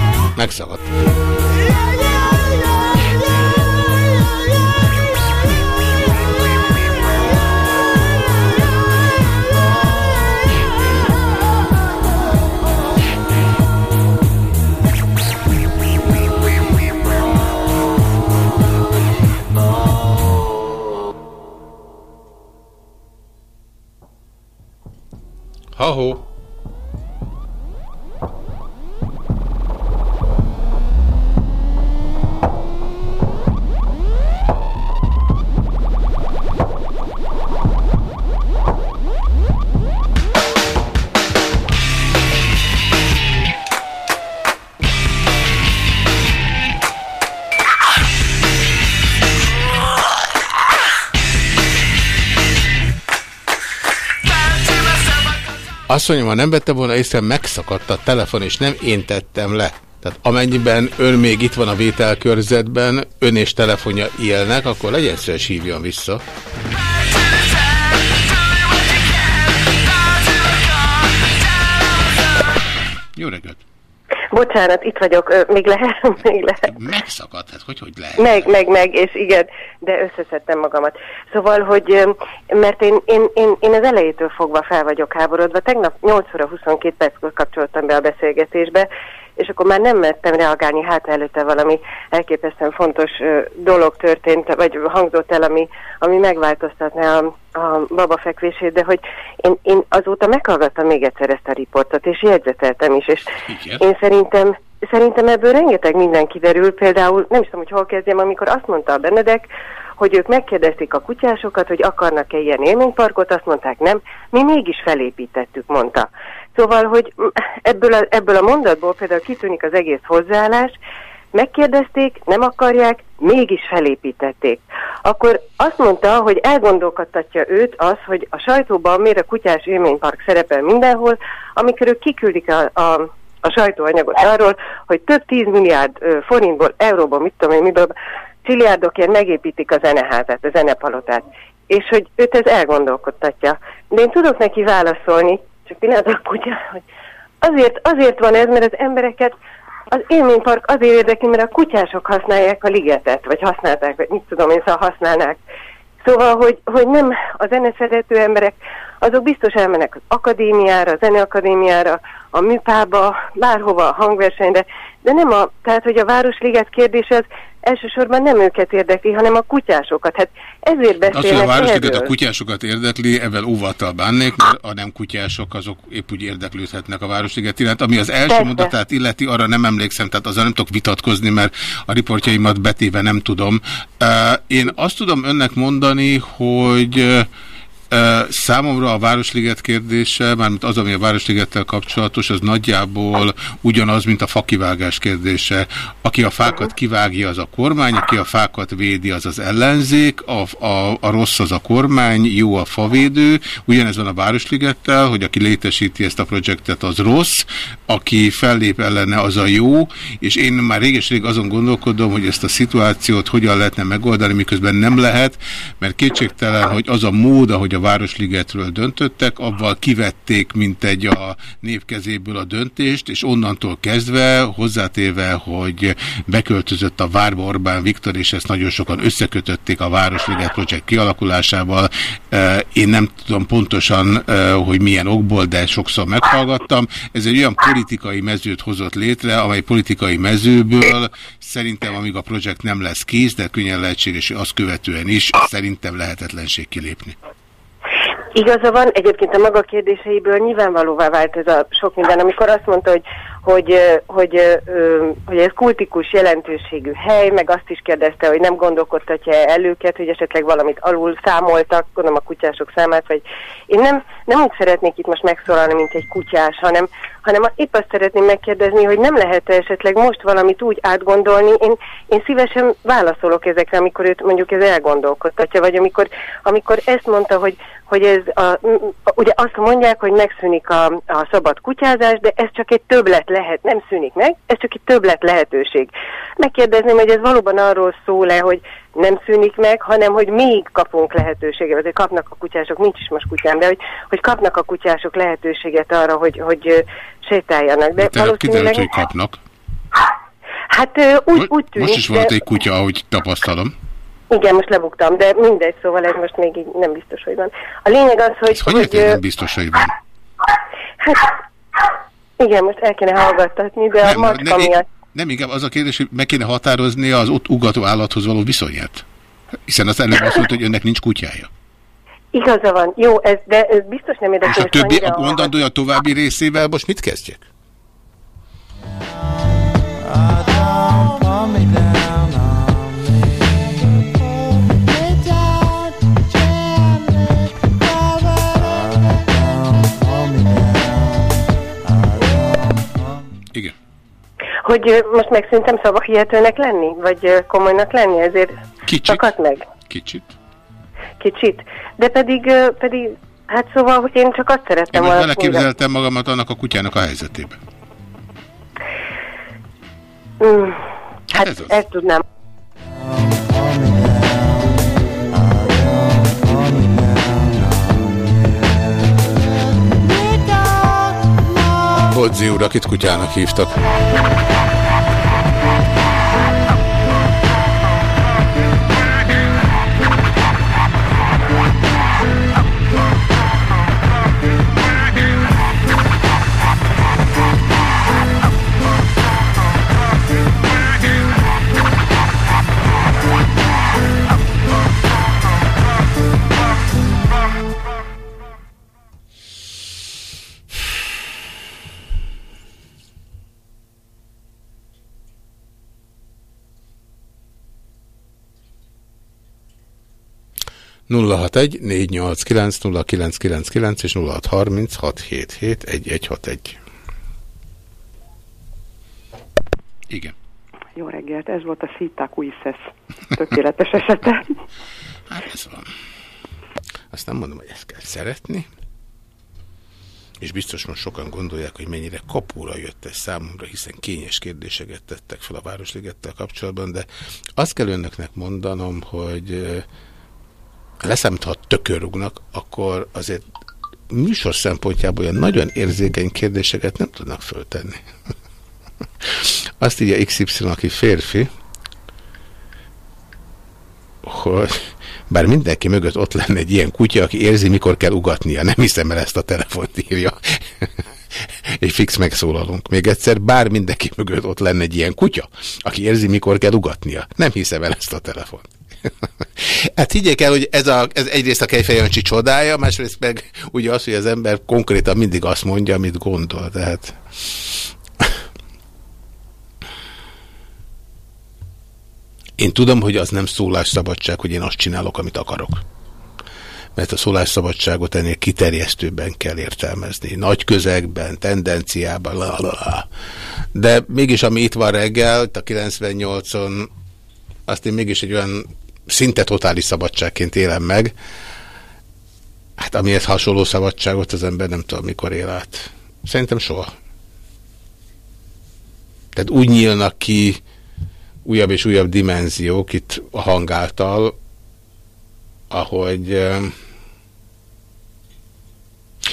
Megszakadt. Ha-ho. Azt mondjam, ha nem vette volna észre, megszakadt a telefon, és nem én tettem le. Tehát amennyiben ön még itt van a vételkörzetben, ön és telefonja élnek, akkor legyen szíves hívjon vissza. Jó reggelt! Bocsánat, itt vagyok, még lehet, [LAUGHS] még lehet. Megszakadt, hát hogy, hogy lehet? Meg, meg, meg, és igen, de összeszedtem magamat. Szóval, hogy, mert én, én, én, én az elejétől fogva fel vagyok háborodva. Tegnap 8 óra 22 perckor kapcsoltam be a beszélgetésbe, és akkor már nem mertem reagálni, hát előtte valami elképesztően fontos dolog történt, vagy hangzott el, ami, ami megváltoztatná a, a baba fekvését, de hogy én, én azóta meghallgattam még egyszer ezt a riportot, és jegyzeteltem is, és én szerintem Szerintem ebből rengeteg minden kiderül, például nem is tudom, hogy hol kezdjem, amikor azt mondta a Benedek, hogy ők megkérdezték a kutyásokat, hogy akarnak-e ilyen élményparkot, azt mondták nem, mi mégis felépítettük, mondta. Szóval, hogy ebből a, ebből a mondatból például kitűnik az egész hozzáállás, megkérdezték, nem akarják, mégis felépítették. Akkor azt mondta, hogy elgondolkodtatja őt az, hogy a sajtóban miért a kutyás élménypark szerepel mindenhol, amikor ők kiküldik a, a a sajtóanyagot arról, hogy több 10 milliárd forintból, euróból, mit tudom én, miből, csilliárdokért megépítik a zeneházát, a zenepalotát. És hogy őt ez elgondolkodtatja. De én tudok neki válaszolni, csak pillanat, kutya, hogy azért, azért van ez, mert az embereket az élménypark azért érdekli, mert a kutyások használják a ligetet, vagy használták, vagy mit tudom én, szóval használnák. Szóval, hogy, hogy nem a zeneszerető emberek, azok biztos elmennek az akadémiára, a zeneakadémiára, a műpába, bárhova, a hangversenyre, de nem a, tehát, hogy a Városliget kérdés az elsősorban nem őket érdekli, hanem a kutyásokat. Hát ezért Az, hogy beszélnek a városliget a kutyásokat érdekli, ebben óvattal bánnék, mert a nem kutyások azok épp úgy érdeklődhetnek a városliget iránt. Ami az első Persze. mondatát illeti, arra nem emlékszem, tehát azzal nem tudok vitatkozni, mert a riportjaimat betéve nem tudom. Én azt tudom önnek mondani, hogy Számomra a Városliget kérdése, mármint az, ami a Városligettel kapcsolatos, az nagyjából ugyanaz, mint a fakivágás kérdése. Aki a fákat kivágja, az a kormány, aki a fákat védi, az az ellenzék, a, a, a rossz az a kormány, jó a favédő. Ugyanez van a Városligettel, hogy aki létesíti ezt a projektet, az rossz, aki fellép ellene, az a jó, és én már réges-rég azon gondolkodom, hogy ezt a szituációt hogyan lehetne megoldani, miközben nem lehet, mert kétségtelen, hogy az a mód, ahogy a Városligetről döntöttek, avval kivették, mint egy a népkezéből a döntést, és onnantól kezdve, hozzátéve, hogy beköltözött a Várba Orbán Viktor, és ezt nagyon sokan összekötötték a Városliget projekt kialakulásával. Eh, Én nem tudom pontosan, eh, hogy milyen okból, de sokszor meghallgattam. Ez egy olyan politikai mezőt hozott létre, amely politikai mezőből szerintem, amíg a projekt nem lesz kész, de könnyen lehetséges, hogy azt követően is, szerintem lehetetlenség kilépni. Igaza van, egyébként a maga kérdéseiből nyilvánvalóvá vált ez a sok minden, amikor azt mondta, hogy, hogy, hogy, hogy ez kultikus jelentőségű hely, meg azt is kérdezte, hogy nem gondolkodtatja el őket, hogy esetleg valamit alul számoltak, gondolom a kutyások számát, vagy én nem, nem úgy szeretnék itt most megszólalni, mint egy kutyás, hanem, hanem épp azt szeretném megkérdezni, hogy nem lehet-e esetleg most valamit úgy átgondolni, én, én szívesen válaszolok ezekre, amikor őt mondjuk ez elgondolkodtatja, vagy amikor, amikor ezt mondta, hogy, hogy ez a, ugye azt mondják, hogy megszűnik a, a szabad kutyázás, de ez csak egy többlet lehet, nem szűnik meg, ez csak egy többlet lehetőség. Megkérdezném, hogy ez valóban arról szól-e, hogy nem szűnik meg, hanem hogy még kapunk lehetőséget, vagy kapnak a kutyások, nincs is most kutyám, de hogy, hogy kapnak a kutyások lehetőséget arra, hogy, hogy sétáljanak. De Tehát kiderült, hogy kapnak. Hát úgy, úgy tűnik, Most is volt de- egy kutya, ahogy tapasztalom. Igen, most lebuktam, de mindegy, szóval ez most még így nem biztos, hogy van. A lényeg az, hogy... Hogy hogy ö, nem biztos, hogy van? hát, igen, most el kéne hallgattatni, de a Nem, macska nem, miatt. Nem, inkább az a kérdés, hogy meg kéne határozni az ott ugató állathoz való viszonyát. Hiszen az előbb azt mondta, hogy önnek nincs kutyája. Igaza van, jó, ez, de ez biztos nem És érdekel. a többi, a mondandója további részével most mit kezdjek? Igen. Hogy most meg szerintem szavahihetőnek lenni, vagy komolynak lenni, ezért Kicsit. szakadt meg. Kicsit. Kicsit. De pedig, pedig, hát szóval, hogy én csak azt Én szerettem volna mondani. beleképzeltem magamat annak a kutyának a helyzetébe. Mm, hát ezt tudnám. Bodzi úr, akit kutyának hívtak. 061 489 0999 és 0636771161. Igen. Jó reggelt, ez volt a Szíták Uiszesz tökéletes esete. hát ez van. Azt nem mondom, hogy ezt kell szeretni. És biztos most sokan gondolják, hogy mennyire kapóra jött ez számomra, hiszen kényes kérdéseket tettek fel a Városligettel kapcsolatban, de azt kell önöknek mondanom, hogy ö, leszemít, ha tökörugnak, akkor azért műsor szempontjából olyan nagyon érzékeny kérdéseket nem tudnak föltenni. [LAUGHS] Azt írja XY, aki férfi, hogy bár mindenki mögött ott lenne egy ilyen kutya, aki érzi, mikor kell ugatnia. Nem hiszem el ezt a telefont írja. [LAUGHS] egy fix megszólalunk. Még egyszer, bár mindenki mögött ott lenne egy ilyen kutya, aki érzi, mikor kell ugatnia. Nem hiszem el ezt a telefont. [LAUGHS] hát higgyék el, hogy ez, a, ez egyrészt a Kejfejancsi csodája, másrészt meg ugye az, hogy az ember konkrétan mindig azt mondja, amit gondol. Tehát Én tudom, hogy az nem szólásszabadság, hogy én azt csinálok, amit akarok. Mert a szólásszabadságot ennél kiterjesztőbben kell értelmezni. Nagy közegben, tendenciában, la, la, la. De mégis, ami itt van reggel, a 98-on, azt én mégis egy olyan szinte totális szabadságként élem meg. Hát amihez hasonló szabadságot az ember nem tudom, mikor él át. Szerintem soha. Tehát úgy nyílnak ki újabb és újabb dimenziók itt a hang által, ahogy eh,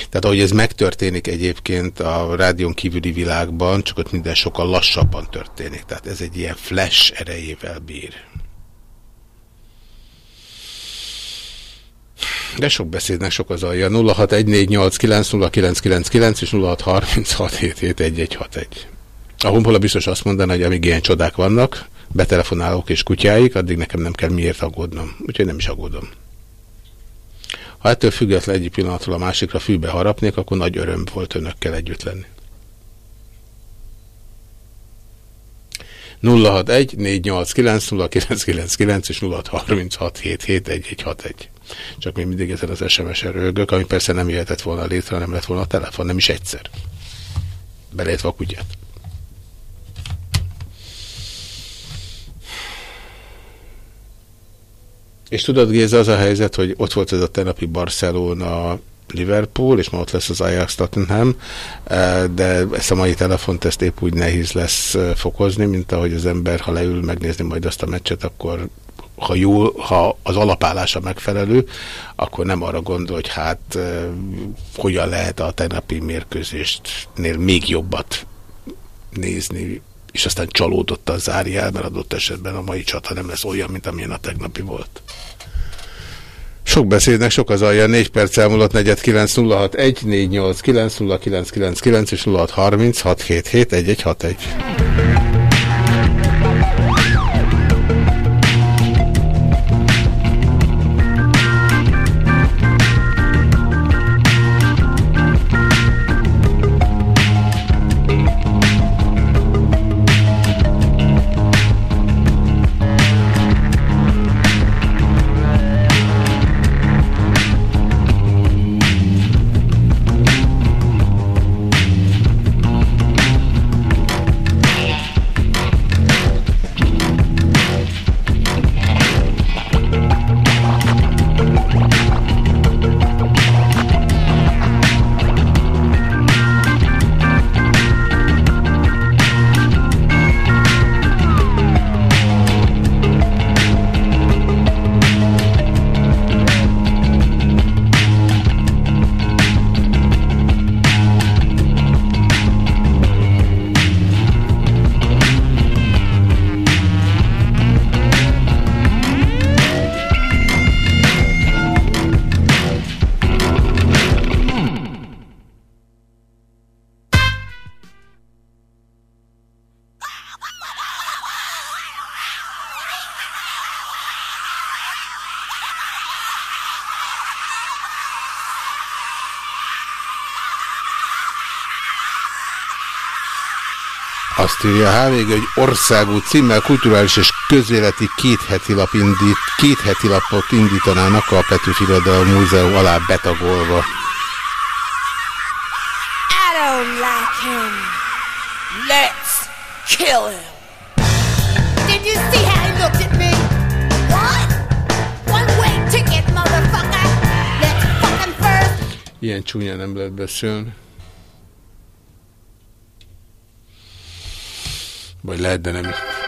tehát ahogy ez megtörténik egyébként a rádión kívüli világban, csak ott minden sokkal lassabban történik. Tehát ez egy ilyen flash erejével bír. De sok beszédnek sok az alja. 0614890999 és 0636771161. A honpola biztos azt mondaná, hogy amíg ilyen csodák vannak, betelefonálok és kutyáik, addig nekem nem kell miért aggódnom. Úgyhogy nem is aggódom. Ha ettől független egyik pillanatról a másikra fűbe harapnék, akkor nagy öröm volt önökkel együtt lenni. 061 489 0999 és 0636 771161. Csak még mindig ezen az SMS-en rögök, ami persze nem jöhetett volna létre, nem lett volna a telefon, nem is egyszer. Belétve a kutyát. És tudod, Géza, az a helyzet, hogy ott volt ez a tegnapi Barcelona Liverpool, és ma ott lesz az Ajax Tottenham, eh, de ezt a mai telefont ezt épp úgy nehéz lesz eh, fokozni, mint ahogy az ember, ha leül megnézni majd azt a meccset, akkor ha, jó, ha az alapállása megfelelő, akkor nem arra gondol, hogy hát hogyan lehet a tegnapi mérkőzéstnél még jobbat nézni, és aztán csalódott a zárjel, mert adott esetben a mai csata nem lesz olyan, mint amilyen a tegnapi volt. Sok beszédnek sok az alja, 4 perc elmúlott 4906 1 0999 és 0630 677 1161. Azt írja a HVG, hogy országú címmel kulturális és közéleti kétheti, lap indít, kétheti lapot indítanának a Petőfi Irodalom Múzeum alá betagolva. I don't like him. Let's kill him. Did you see how he looked at me? What? One way ticket, motherfucker. Let's fucking first. Ilyen csúnya nem lehet beszélni. Vagy lehet, de nem is.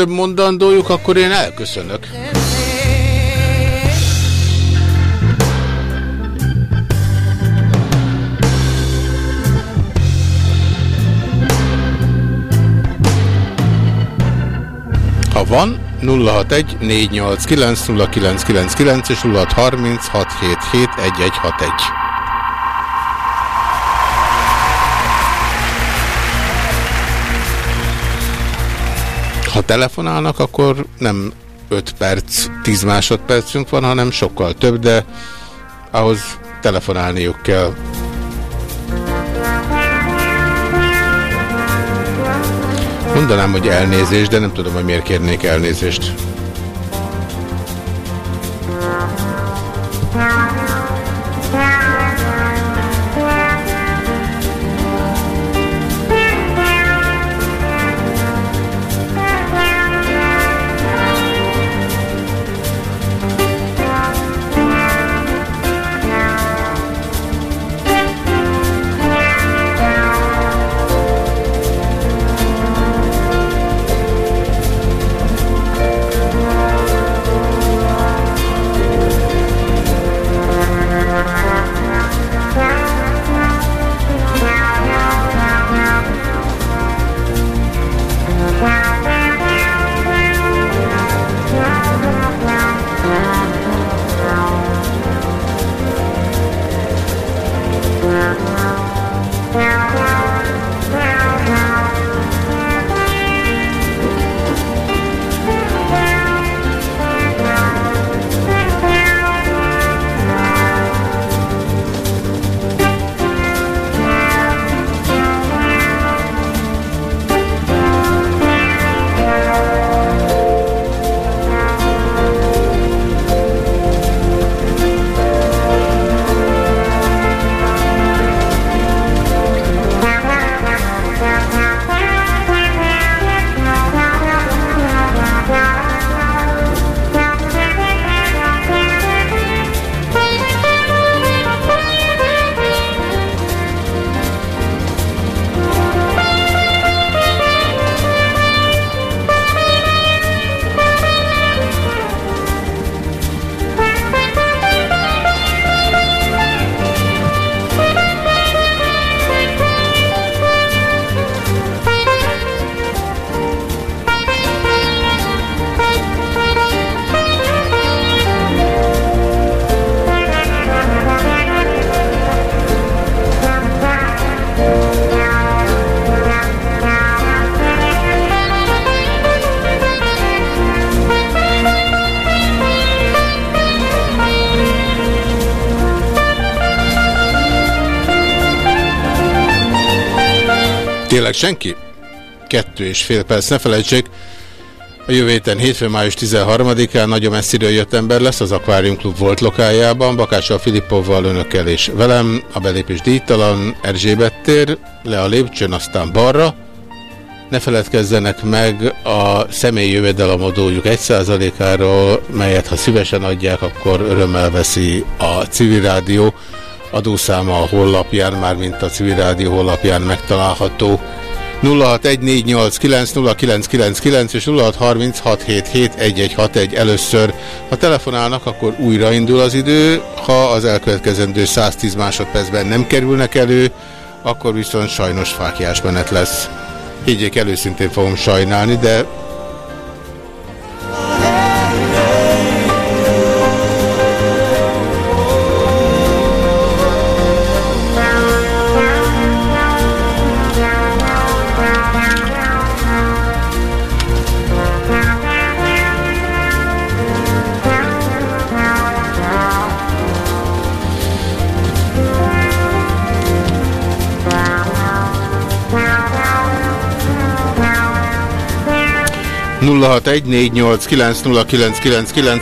Több mondandójuk, akkor én elköszönök. Ha van, 061 489 0999 és 0630 Ha telefonálnak, akkor nem 5 perc, 10 másodpercünk van, hanem sokkal több, de ahhoz telefonálniuk kell. Mondanám, hogy elnézést, de nem tudom, hogy miért kérnék elnézést. Tényleg senki? Kettő és fél perc, ne felejtsék. A jövő héten hétfőn május 13-án nagyon messziről jött ember lesz az Aquarium Club volt lokájában, Bakással Filippovval, önökkel és velem, a belépés díjtalan, Erzsébet tér, le a lépcsőn, aztán balra. Ne feledkezzenek meg a személyi jövedelemadójuk 1%-áról, melyet ha szívesen adják, akkor örömmel veszi a civil rádió. Adószáma a honlapján, már mint a civil rádió honlapján megtalálható. 0614890999 és 0636771161 először. Ha telefonálnak, akkor újraindul az idő, ha az elkövetkezendő 110 másodpercben nem kerülnek elő, akkor viszont sajnos fákjás menet lesz. Higgyék, előszintén fogom sajnálni, de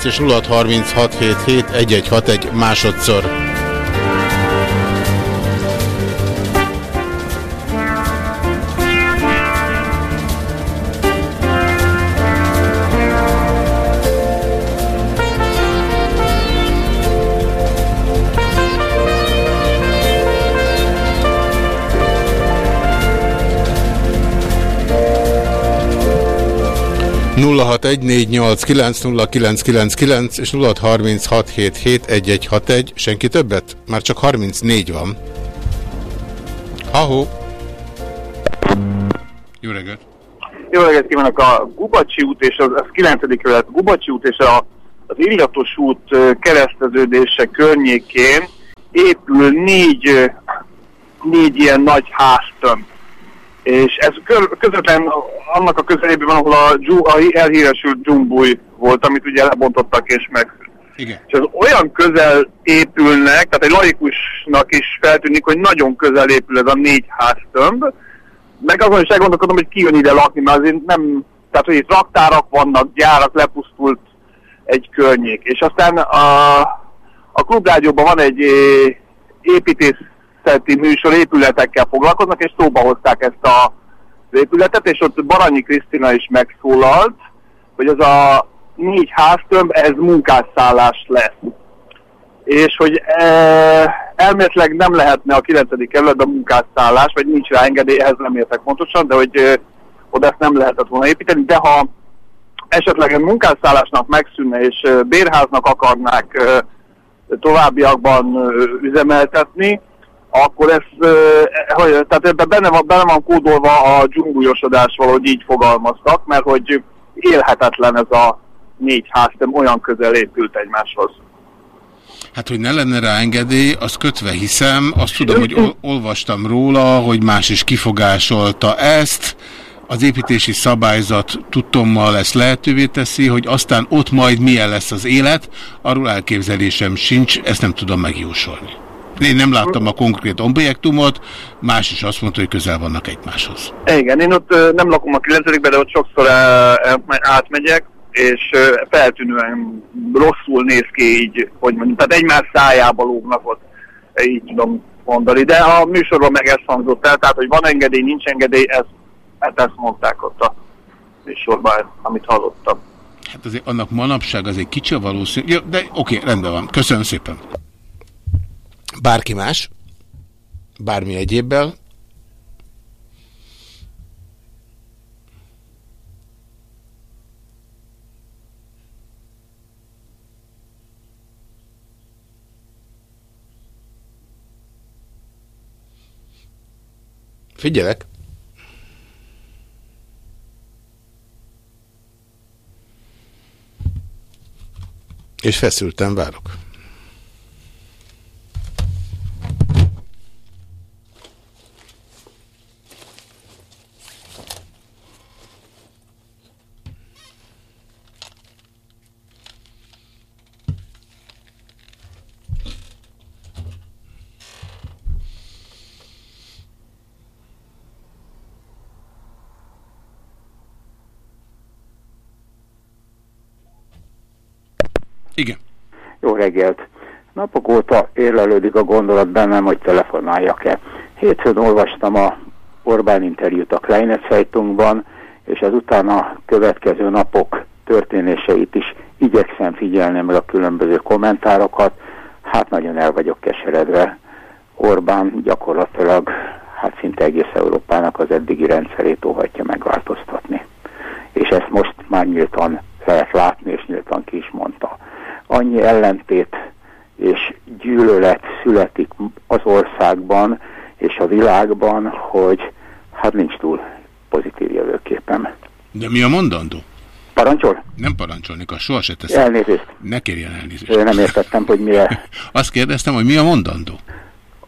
és 0636771161 másodszor. 0614890999 és 0636771161. Senki többet? Már csak 34 van. Ahó! Jó reggelt! Jó reggelt kívánok! A Gubacsi út és az, az 9. kerület, Gubacsi út és a, az Illatos út kereszteződése környékén épül négy, négy ilyen nagy háztömb és ez kö, közvetlen annak a közelében van, ahol a, a elhíresült dzsumbúj volt, amit ugye lebontottak és meg. Igen. És az olyan közel épülnek, tehát egy laikusnak is feltűnik, hogy nagyon közel épül ez a négy háztömb, meg azon is elgondolkodom, hogy ki jön ide lakni, mert azért nem, tehát hogy itt raktárak vannak, gyárak, lepusztult egy környék. És aztán a, a klubrádióban van egy eh, építészeti műsor, épületekkel foglalkoznak, és szóba hozták ezt a, az épületet, és ott Baranyi Krisztina is megszólalt, hogy ez a négy háztömb, ez munkásszállás lesz. És hogy e, elméletileg nem lehetne a 9. kerületben munkásszállás, vagy nincs rá engedély, ehhez nem értek pontosan, de hogy e, oda ezt nem lehetett volna építeni, de ha esetleg egy munkásszállásnak megszűnne, és e, bérháznak akarnák e, továbbiakban e, üzemeltetni, akkor ez, tehát ebben benne van, benne van kódolva a dzsungúlyosodás, valahogy így fogalmaztak, mert hogy élhetetlen ez a négy háztem, olyan közel épült egymáshoz. Hát, hogy ne lenne rá engedély, azt kötve hiszem, azt tudom, hogy ol olvastam róla, hogy más is kifogásolta ezt, az építési szabályzat tudtommal ezt lehetővé teszi, hogy aztán ott majd milyen lesz az élet, arról elképzelésem sincs, ezt nem tudom megjósolni. Én nem láttam a konkrét objektumot, más is azt mondta, hogy közel vannak egymáshoz. Igen, én ott nem lakom a 9 de ott sokszor átmegyek, és feltűnően rosszul néz ki így, hogy mondjuk, tehát egymás szájába lógnak ott, így tudom mondani. De a műsorban meg ezt hangzott el, tehát hogy van engedély, nincs engedély, ezt, hát ezt mondták ott a műsorban, amit hallottam. Hát azért annak manapság azért kicsi a valószínű. Ja, de oké, rendben van. Köszönöm szépen. Bárki más? Bármi egyébbel? Figyelek. És feszülten várok. Igen. Jó reggelt! Napok óta érlelődik a gondolat bennem, hogy telefonáljak-e. Hétfőn olvastam a Orbán interjút a Kleine Zeitungban, és az utána következő napok történéseit is igyekszem figyelni meg a különböző kommentárokat. Hát nagyon el vagyok keseredve. Orbán gyakorlatilag hát szinte egész Európának az eddigi rendszerét óhatja megváltoztatni. És ezt most már nyíltan lehet látni, és nyíltan ki is mondta. Annyi ellentét és gyűlölet születik az országban és a világban, hogy hát nincs túl pozitív jövőképem. De mi a mondandó? Parancsol? Nem parancsolni, a soha se teszem. Elnézést. Ne kérjen elnézést. Ö, Nem értettem, hogy mire, [LAUGHS] Azt kérdeztem, hogy mi a mondandó?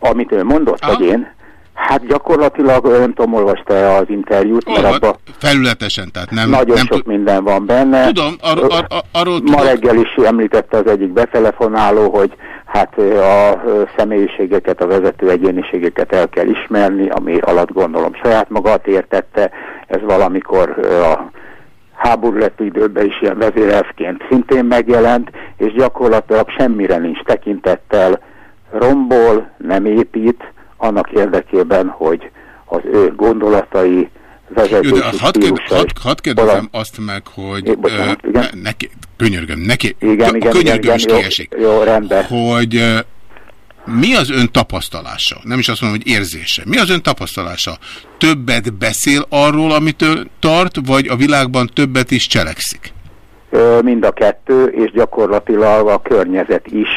amit ő mondott, vagy én. Hát gyakorlatilag, nem tudom, olvasta az interjút, mert Olvad, abban felületesen, tehát nem... nagyon nem sok minden van benne. Tudom, ar- ar- ar- arról Ma reggel is említette az egyik betelefonáló, hogy hát a személyiségeket, a vezető egyéniségeket el kell ismerni, ami alatt gondolom saját magát értette. Ez valamikor a háború lett időben is ilyen vezérelfként szintén megjelent, és gyakorlatilag semmire nincs tekintettel, rombol, nem épít, annak érdekében, hogy az ő gondolatai, vezetési Jó, hadd kérd, had, had kérdezem azt meg, hogy É, bocsánat, ö, igen. ne- neki, könyörgöm, neki, Igen, a igen, könyörgöm igen, is igen, kiesik. jó, rendben. Hogy mi az ön tapasztalása? Nem is azt mondom, hogy érzése. Mi az ön tapasztalása? Többet beszél arról, amitől tart, vagy a világban többet is cselekszik? Mind a kettő, és gyakorlatilag a környezet is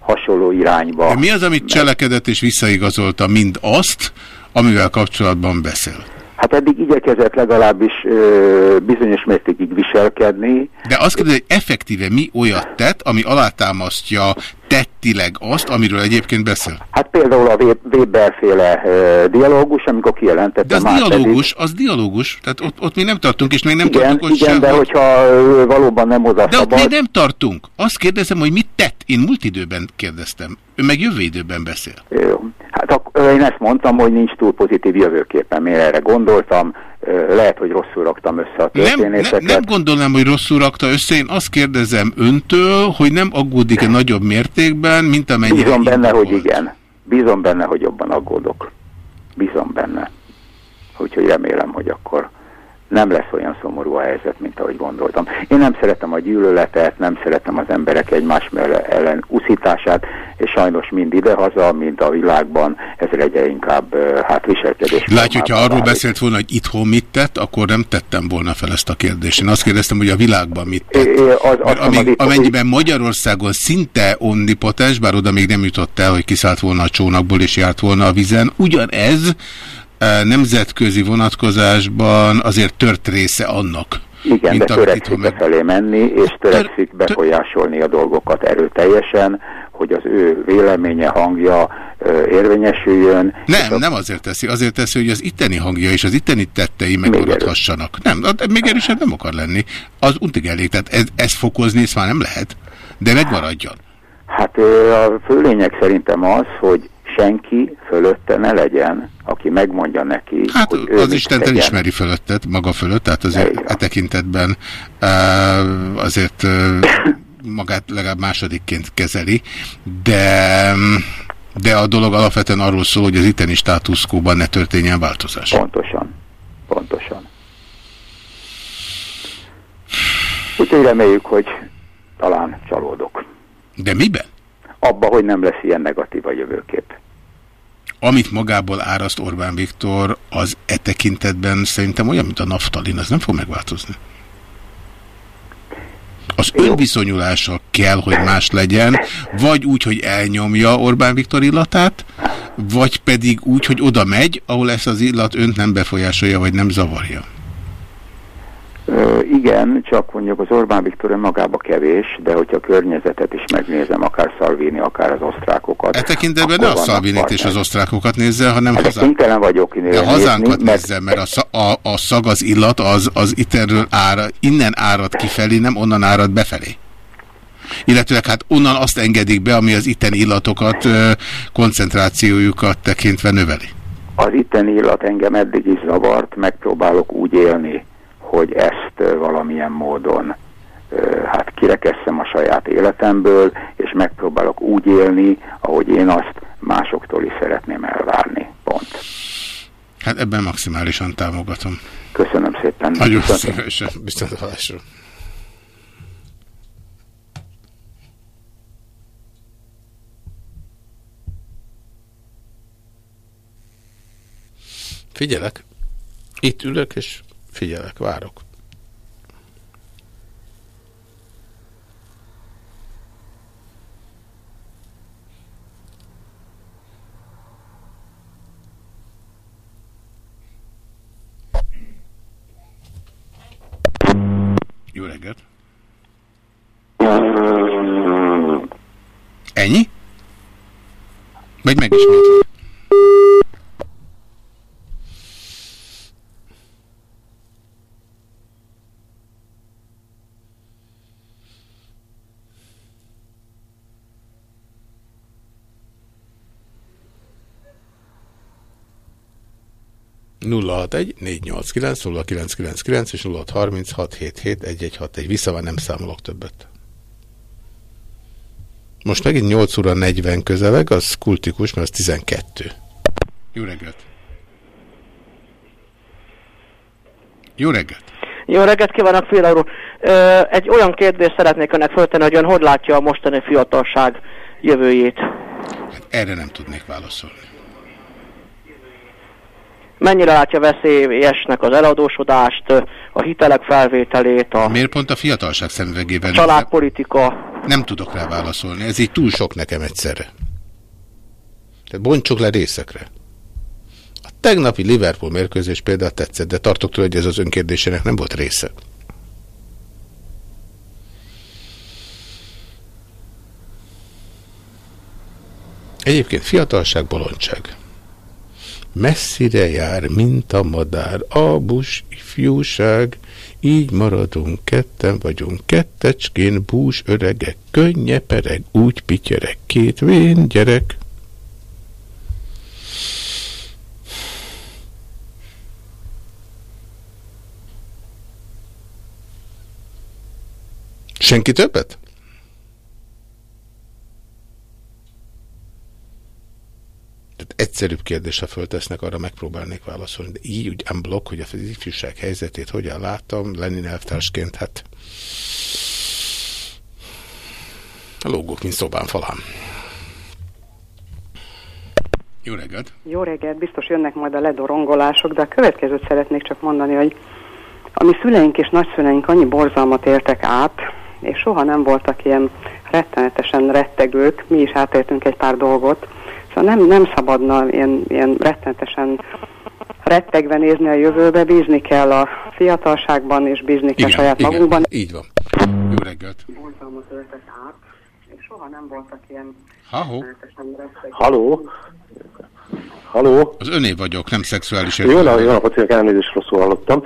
hasonló irányba. De mi az, amit cselekedett és visszaigazolta mind azt, amivel kapcsolatban beszél? Hát eddig igyekezett legalábbis ö, bizonyos mértékig viselkedni. De azt kérdezi, hogy effektíve mi olyat tett, ami alátámasztja tettileg azt, amiről egyébként beszél? Hát például a Web- Weber-féle dialógus, amikor kijelentette De az már dialógus, az dialógus, tehát ott, ott mi nem tartunk, és még nem igen, tartunk ott igen, sem, de hogy- hogyha valóban nem oda De ott szabad, még nem tartunk. Azt kérdezem, hogy mit tett. Én múlt időben kérdeztem. Ő meg jövő időben beszél. Jó. Hát én ezt mondtam, hogy nincs túl pozitív jövőképpen, én erre gondoltam, lehet, hogy rosszul raktam össze a Nem, nem, történéseket. nem gondolnám, hogy rosszul rakta össze. Én azt kérdezem öntől, hogy nem aggódik-e nagyobb mértékben, mint amennyire Bízom benne, indokolt. hogy igen. Bízom benne, hogy jobban aggódok. Bízom benne. Úgyhogy remélem, hogy akkor nem lesz olyan szomorú a helyzet, mint ahogy gondoltam. Én nem szeretem a gyűlöletet, nem szeretem az emberek egymás ellen uszítását, és sajnos mind idehaza, mind a világban ez egyre inkább hát viselkedés. Látja, hogyha arról válik. beszélt volna, hogy itthon mit tett, akkor nem tettem volna fel ezt a kérdést. Én azt kérdeztem, hogy a világban mit tett. É, az- mondom, amíg, itt- amennyiben Magyarországon szinte omnipotens, bár oda még nem jutott el, hogy kiszállt volna a csónakból és járt volna a vizen, ugyanez nemzetközi vonatkozásban azért tört része annak. Igen, mint de törekszik meg... befelé menni, és törekszik befolyásolni a dolgokat erőteljesen, hogy az ő véleménye, hangja ö, érvényesüljön. Nem, nem azért teszi. Azért teszi, hogy az itteni hangja és az itteni tettei megmaradhassanak. Nem, még erősebb nem akar lenni. Az untig elég. Tehát ez, ez fokozni, ezt már nem lehet. De megmaradjon. Hát a fő lényeg szerintem az, hogy senki fölötte ne legyen, aki megmondja neki, Hát hogy ő az Isten tegyen. elismeri fölöttet, maga fölött, tehát azért e tekintetben uh, azért uh, magát legalább másodikként kezeli, de, de a dolog alapvetően arról szól, hogy az itteni státuszkóban ne történjen változás. Pontosan. Pontosan. Úgyhogy reméljük, hogy talán csalódok. De miben? Abba, hogy nem lesz ilyen negatív a jövőkép. Amit magából áraszt Orbán Viktor, az e tekintetben szerintem olyan, mint a naftalin, az nem fog megváltozni. Az önviszonyulása kell, hogy más legyen, vagy úgy, hogy elnyomja Orbán Viktor illatát, vagy pedig úgy, hogy oda megy, ahol ezt az illat önt nem befolyásolja, vagy nem zavarja. Ö, igen, csak mondjuk az Orbán Viktor önmagába kevés, de hogyha a környezetet is megnézem, akár Salvini, akár az osztrákokat. E tekintetben ne a Szalvinit és az osztrákokat nézze, hanem Hát de hazán... kénytelen vagyok De nézni, hazánkat mert nézze, mert a, a, a szag, az illat, az, az iterről ára, innen árad kifelé, nem onnan árad befelé. Illetőleg hát onnan azt engedik be, ami az itten illatokat, koncentrációjukat tekintve növeli. az itteni illat engem eddig is zavart, megpróbálok úgy élni, hogy ezt valamilyen módon hát kirekesszem a saját életemből, és megpróbálok úgy élni, ahogy én azt másoktól is szeretném elvárni. Pont. Hát ebben maximálisan támogatom. Köszönöm szépen. Nagyon szívesen. Viszont hallásra. Figyelek. Itt ülök, és figyelek, várok. Jó reggelt. Ennyi? Vagy megismétlem? 061 489 0999 és 0636771161. Vissza már nem számolok többet. Most megint 8 óra 40 közeleg, az kultikus, mert az 12. Jó reggelt! Jó reggelt! Jó reggelt kívánok, Fél úr! Egy olyan kérdést szeretnék önnek föltenni, hogy ön hogy látja a mostani fiatalság jövőjét? Erre nem tudnék válaszolni. Mennyire látja veszélyesnek az eladósodást, a hitelek felvételét, a Miért pont a fiatalság szemüvegében? családpolitika? Nem tudok rá válaszolni, ez így túl sok nekem egyszerre. Tehát bontsuk le részekre. A tegnapi Liverpool mérkőzés például tetszett, de tartok tőle, hogy ez az önkérdésének nem volt része. Egyébként fiatalság, bolondság. Messzire jár, mint a madár, a bus ifjúság, így maradunk, ketten vagyunk, kettecskén, bús öregek, könnyepereg, úgy pityerek, két vén gyerek. Senki többet? Tehát egyszerűbb kérdésre föltesznek, arra megpróbálnék válaszolni. De így úgy unblock, hogy az ifjúság helyzetét hogyan láttam, Lenin elvtársként, hát lógok, mint szobán falán. Jó reggelt! Jó reggelt, biztos jönnek majd a ledorongolások, de a következőt szeretnék csak mondani, hogy a mi szüleink és nagyszüleink annyi borzalmat éltek át, és soha nem voltak ilyen rettenetesen rettegők, mi is átéltünk egy pár dolgot, szóval nem, nem szabadna ilyen, ilyen rettenetesen rettegve nézni a jövőbe, bízni kell a fiatalságban, és bízni kell Igen, saját igen, magunkban. így van. Jó reggelt! Borzalmat éltek át, és soha nem voltak ilyen. Haló? Haló? Az öné vagyok, nem szexuális Jó, na, jó napot, kívánok, elnézést rosszul hallottam.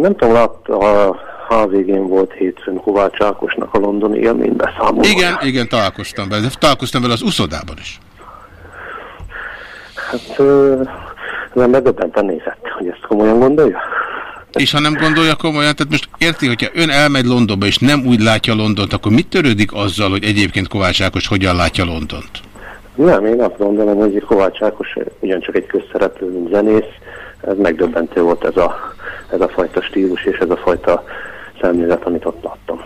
Nem tudom, lát, a HVG-n volt hétfőn Kovács Ákosnak a londoni élménybeszámoló. Igen, igen, találkoztam vele. Találkoztam vele az uszodában is. Hát ö, nem megdöbbenten nézett, hogy ezt komolyan gondolja. És ha nem gondolja komolyan, tehát most érti, hogyha ön elmegy Londonba, és nem úgy látja Londont, akkor mit törődik azzal, hogy egyébként Kovács Ákos hogyan látja Londont? Nem, én azt gondolom, hogy Kovács Ákos ugyancsak egy közszereplő, mint zenész. Ez megdöbbentő volt ez a, ez a fajta stílus és ez a fajta szemlélet, amit ott láttam.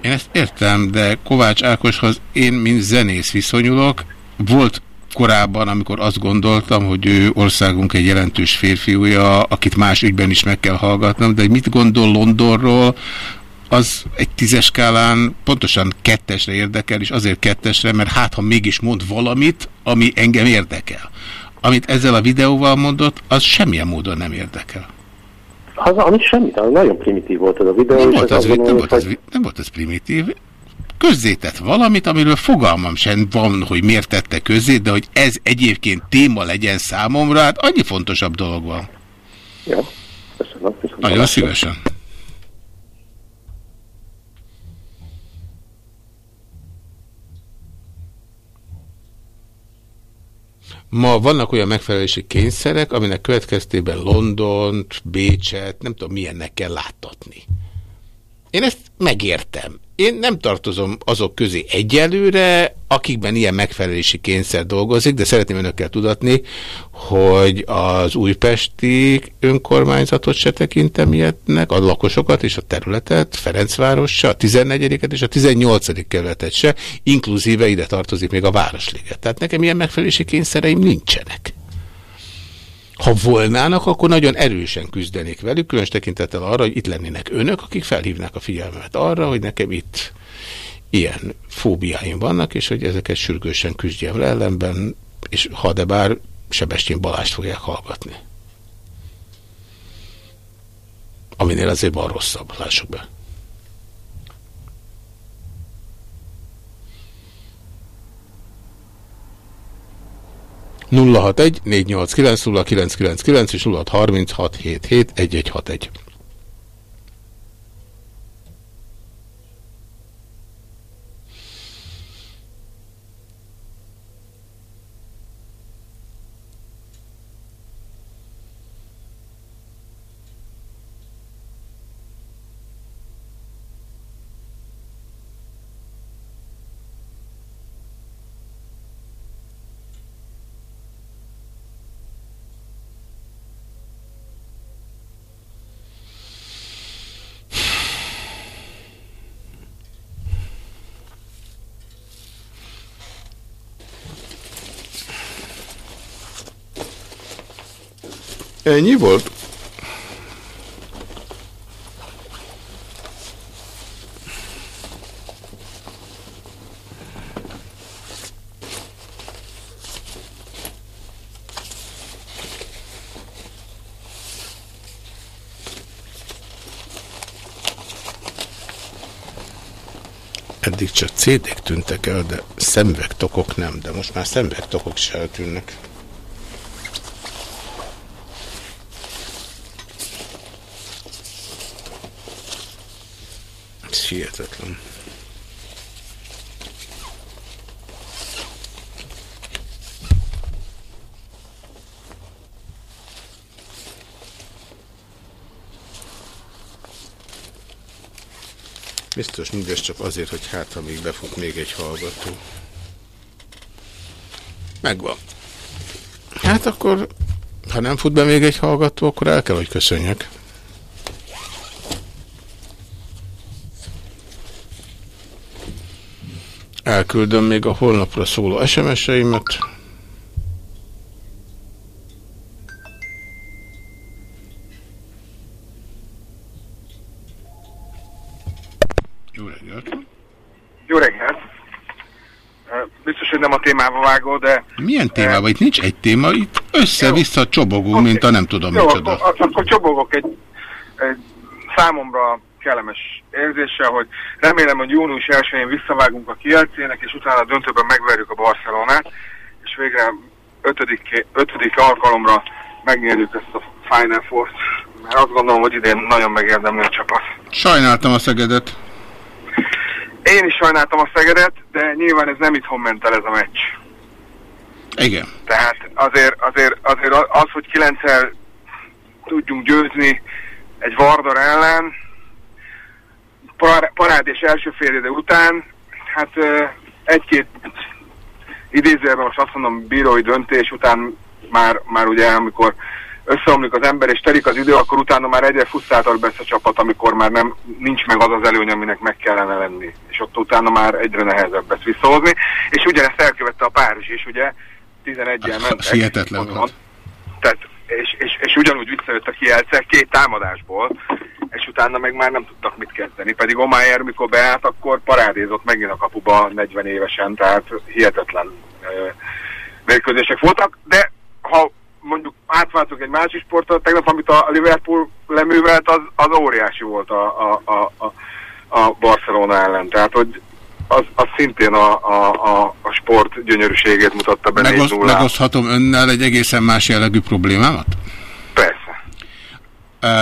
Én ezt értem, de Kovács Ákoshoz én, mint zenész viszonyulok. Volt korábban, amikor azt gondoltam, hogy ő országunk egy jelentős férfiúja, akit más ügyben is meg kell hallgatnom, de hogy mit gondol Londonról, az egy tízes skálán pontosan kettesre érdekel, és azért kettesre, mert hát ha mégis mond valamit, ami engem érdekel. Amit ezzel a videóval mondott, az semmilyen módon nem érdekel. Az, amit semmit, nagyon primitív volt ez a videó. Nem volt, ez az, azt nem, gondolom, volt hogy- nem volt az primitív. Közzétett valamit, amiről fogalmam sem van, hogy miért tette közzé, de hogy ez egyébként téma legyen számomra, hát annyi fontosabb dolog van. Ja, köszönöm. köszönöm. Nagyon szívesen. Ma vannak olyan megfelelési kényszerek, aminek következtében Londont, Bécset, nem tudom milyennek kell láttatni. Én ezt megértem. Én nem tartozom azok közé egyelőre, akikben ilyen megfelelési kényszer dolgozik, de szeretném önökkel tudatni, hogy az újpesti önkormányzatot se tekintem ilyetnek, a lakosokat és a területet, Ferencváros se, a 14 és a 18 kerületet se, inkluzíve ide tartozik még a Városliget. Tehát nekem ilyen megfelelési kényszereim nincsenek. Ha volnának, akkor nagyon erősen küzdenék velük, különös tekintettel arra, hogy itt lennének önök, akik felhívnák a figyelmet arra, hogy nekem itt ilyen fóbiáim vannak, és hogy ezeket sürgősen küzdjem le ellenben, és ha de bár Sebestyén Balást fogják hallgatni. Aminél azért van rosszabb, lássuk be. 061 489 0999 és 0636771161. Ennyi volt? Eddig csak CD-k tűntek el, de szemüvegtokok nem, de most már szemüvegtokok is eltűnnek. Ez hihetetlen. Biztos mindez csak azért, hogy hát, ha még befut még egy hallgató. Megvan. Hát akkor, ha nem fut be még egy hallgató, akkor el kell, hogy köszönjek. Elküldöm még a holnapra szóló SMS-eimet. Jó reggelt! Jó reggelt! Biztos, hogy nem a témába vágó, de... Milyen témában? Itt nincs egy téma, itt össze-vissza csobogunk, mint a nem tudom Jó, micsoda. akkor, akkor csobogok egy, egy számomra kellemes érzéssel, hogy remélem, hogy június 1-én visszavágunk a Kielcének, és utána a döntőben megverjük a Barcelonát, és végre ötödik, ötödik alkalomra megnyerjük ezt a Final Four-t. Mert azt gondolom, hogy idén nagyon megérdemli a csapat. Sajnáltam a Szegedet. Én is sajnáltam a Szegedet, de nyilván ez nem itthon ment el ez a meccs. Igen. Tehát azért, azért, azért az, hogy kilencszer tudjunk győzni egy Vardar ellen, parád és első félidő után, hát egy-két idézőjelben most azt mondom bírói döntés után már, már ugye amikor összeomlik az ember és telik az idő, akkor utána már egyre frusztráltabb lesz a csapat, amikor már nem, nincs meg az az előny, aminek meg kellene lenni. És ott utána már egyre nehezebb lesz visszahozni. És ugyanezt elkövette a Párizs is, ugye, 11-el mentek. Hihetetlen volt. Tehát, és, és, és ugyanúgy visszajött a Kielce két támadásból, és utána meg már nem tudtak mit kezdeni. Pedig Omájer, mikor beállt, akkor parádézott megint a kapuba 40 évesen, tehát hihetetlen ö, mérkőzések voltak, de ha mondjuk átváltunk egy másik sportra, tegnap, amit a Liverpool leművelt, az, az óriási volt a, a, a, a, a Barcelona ellen. Tehát, hogy az, az szintén a, a, a, a sport gyönyörűségét mutatta be Megoszt, 4 megoszthatom önnel egy egészen más jellegű problémámat? Persze.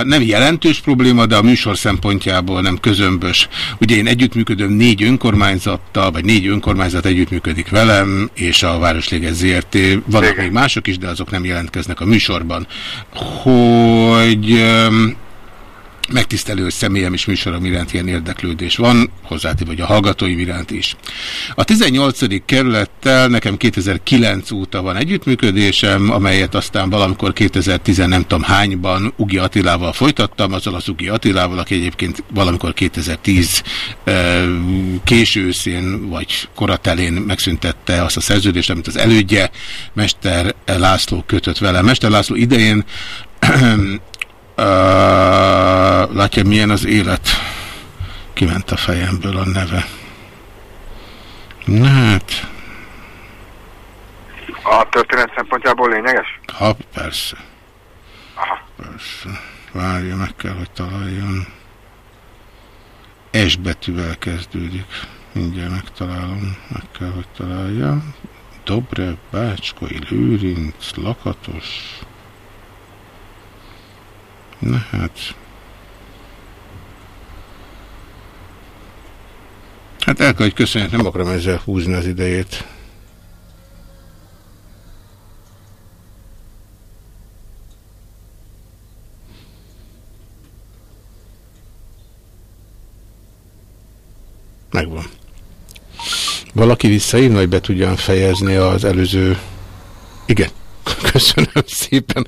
Nem jelentős probléma, de a műsor szempontjából nem közömbös. Ugye én együttműködöm négy önkormányzattal, vagy négy önkormányzat együttműködik velem, és a Városléges ZRT. Vannak még mások is, de azok nem jelentkeznek a műsorban. Hogy megtisztelő, hogy személyem és műsorom iránt ilyen érdeklődés van, hozzátéve, hogy a hallgatóim iránt is. A 18. kerülettel nekem 2009 óta van együttműködésem, amelyet aztán valamikor 2010 nem tudom hányban Ugi Attilával folytattam, azzal az Ugi Attilával, aki egyébként valamikor 2010 eh, késő vagy koratelén megszüntette azt a szerződést, amit az elődje, Mester László kötött vele. Mester László idején Uh, látja, milyen az élet. Kiment a fejemből a neve. Na hát, A történet szempontjából lényeges? ha, persze. Aha. Persze. Várja, meg kell, hogy találjon. S betűvel kezdődik. Mindjárt megtalálom. Meg kell, hogy találja. Dobrev, Bácskai, Lőrinc, Lakatos. Na hát. Hát el kell, hogy köszönjek, nem akarom ezzel húzni az idejét. Megvan. Valaki visszaír, vagy be tudjam fejezni az előző... Igen. [LAUGHS] Köszönöm szépen.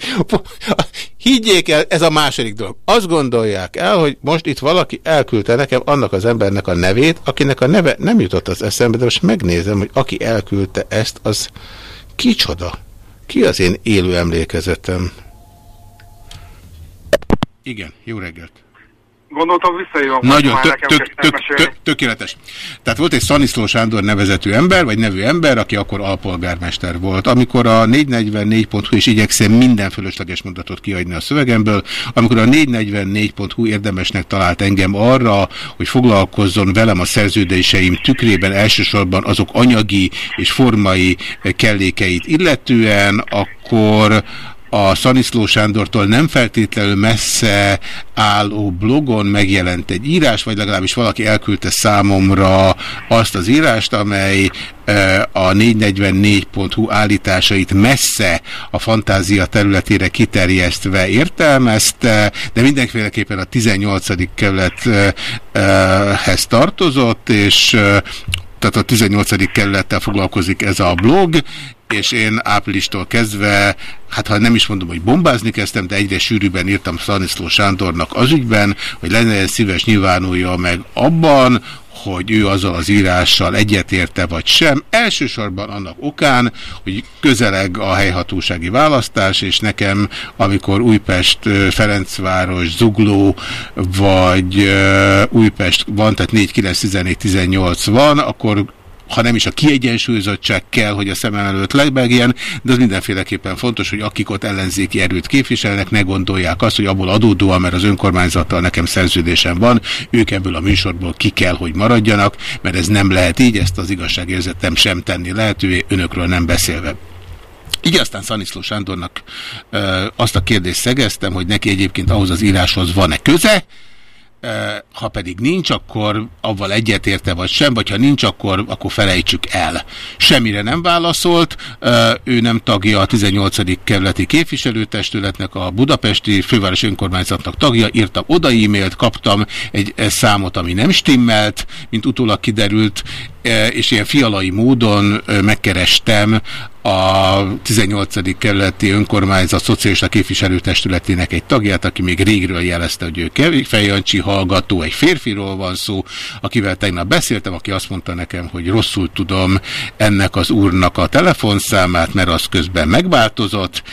Higgyék el, ez a második dolog. Azt gondolják el, hogy most itt valaki elküldte nekem annak az embernek a nevét, akinek a neve nem jutott az eszembe, de most megnézem, hogy aki elküldte ezt, az kicsoda? Ki az én élő emlékezetem? Igen, jó reggelt. Gondoltam visszahívom, hogy Nagyon tök, tök, tök, tök, tökéletes. Tehát volt egy Szaniszló Sándor nevezetű ember, vagy nevű ember, aki akkor alpolgármester volt. Amikor a 444.hu, és igyekszem minden fölösleges mondatot kiadni a szövegemből, amikor a 444.hu érdemesnek talált engem arra, hogy foglalkozzon velem a szerződéseim tükrében elsősorban azok anyagi és formai kellékeit illetően, akkor a Szaniszló Sándortól nem feltétlenül messze álló blogon megjelent egy írás, vagy legalábbis valaki elküldte számomra azt az írást, amely eh, a 444.hu állításait messze a fantázia területére kiterjesztve értelmezte, de mindenféleképpen a 18. kerülethez tartozott, és eh, tehát a 18. kerülettel foglalkozik ez a blog, és én áprilistól kezdve, hát ha nem is mondom, hogy bombázni kezdtem, de egyre sűrűbben írtam Szaniszló Sándornak az ügyben, hogy lenne szíves nyilvánulja meg abban, hogy ő azzal az írással egyetérte vagy sem. Elsősorban annak okán, hogy közeleg a helyhatósági választás, és nekem, amikor Újpest, Ferencváros, Zugló, vagy Újpest van, tehát 4, 9, 14, 18 van, akkor ha nem is a kiegyensúlyozottság kell, hogy a szemem előtt lebegjen, de az mindenféleképpen fontos, hogy akik ott ellenzéki erőt képviselnek, ne gondolják azt, hogy abból adódóan, mert az önkormányzattal nekem szerződésem van, ők ebből a műsorból ki kell, hogy maradjanak, mert ez nem lehet így, ezt az igazságérzetem sem tenni lehetővé, önökről nem beszélve. Így aztán Szaniszló Sándornak ö, azt a kérdést szegeztem, hogy neki egyébként ahhoz az íráshoz van-e köze, ha pedig nincs, akkor avval egyetérte vagy sem, vagy ha nincs, akkor, akkor felejtsük el. Semmire nem válaszolt, ő nem tagja a 18. kerületi képviselőtestületnek, a budapesti főváros önkormányzatnak tagja, írtam oda e-mailt, kaptam egy számot, ami nem stimmelt, mint utólag kiderült, és ilyen fialai módon megkerestem a 18. kerületi önkormányzat szocialista képviselőtestületének egy tagját, aki még régről jelezte, hogy ő Kevik Jancsi hallgató, egy férfiról van szó, akivel tegnap beszéltem, aki azt mondta nekem, hogy rosszul tudom ennek az úrnak a telefonszámát, mert az közben megváltozott,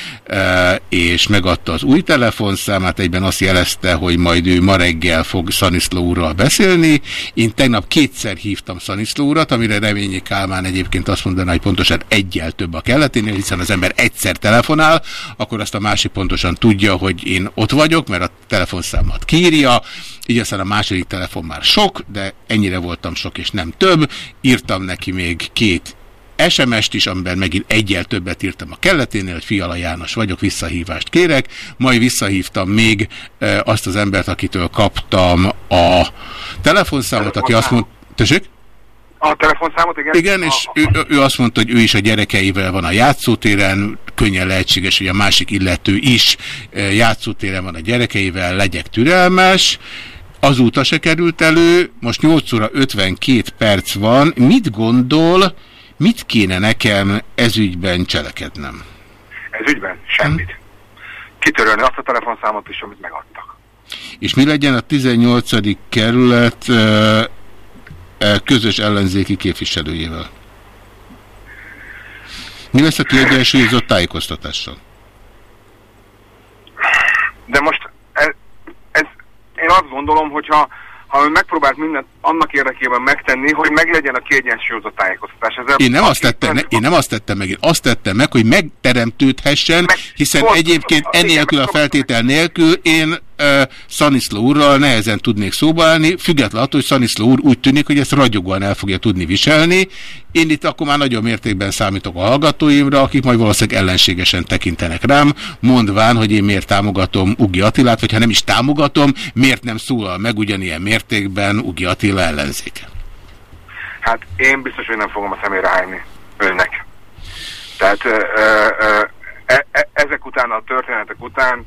és megadta az új telefonszámát, egyben azt jelezte, hogy majd ő ma reggel fog Szaniszló úrral beszélni. Én tegnap kétszer hívtam Szaniszló urat, amire Reményi Kálmán egyébként azt mondaná, hogy pontosan egyel több a kelleténél, hiszen az ember egyszer telefonál, akkor azt a másik pontosan tudja, hogy én ott vagyok, mert a telefonszámat kírja, így aztán a második telefon már sok, de ennyire voltam sok és nem több. Írtam neki még két SMS-t is, amiben megint egyel többet írtam a kelleténél, hogy Fiala János vagyok, visszahívást kérek. Majd visszahívtam még azt az embert, akitől kaptam a telefonszámot, aki azt mondta... Tessék? A telefonszámot, igen? Igen, és ő, ő azt mondta, hogy ő is a gyerekeivel van a játszótéren, könnyen lehetséges, hogy a másik illető is játszótéren van a gyerekeivel, legyek türelmes. Azóta se került elő, most 8 óra 52 perc van. Mit gondol, mit kéne nekem ezügyben cselekednem? Ez ügyben? Semmit. Kitörölni azt a telefonszámot is, amit megadtak. És mi legyen a 18. kerület közös ellenzéki képviselőjével. Mi lesz a kiegyensúlyozott tájékoztatással? De most ez, ez, én azt gondolom, hogyha ha ön megpróbált mindent annak érdekében megtenni, hogy meglegyen a kiegyensúlyozott tájékoztatás. Ezzel én nem, azt tettem, ne, én nem azt tettem meg, én azt tettem meg, hogy megteremtődhessen, meg, hiszen pont, egyébként enélkül a feltétel nélkül én Szaniszló úrral nehezen tudnék szóba állni, függetlenül attól, hogy Szaniszló úr úgy tűnik, hogy ezt ragyogóan el fogja tudni viselni. Én itt akkor már nagyon mértékben számítok a hallgatóimra, akik majd valószínűleg ellenségesen tekintenek rám, mondván, hogy én miért támogatom Ugi Attilát, vagy ha nem is támogatom, miért nem szólal meg ugyanilyen mértékben Ugi Attila ellenzéke. Hát én biztos, hogy nem fogom a szemére hányni önnek. Tehát ö, ö, e, e, ezek után, a történetek után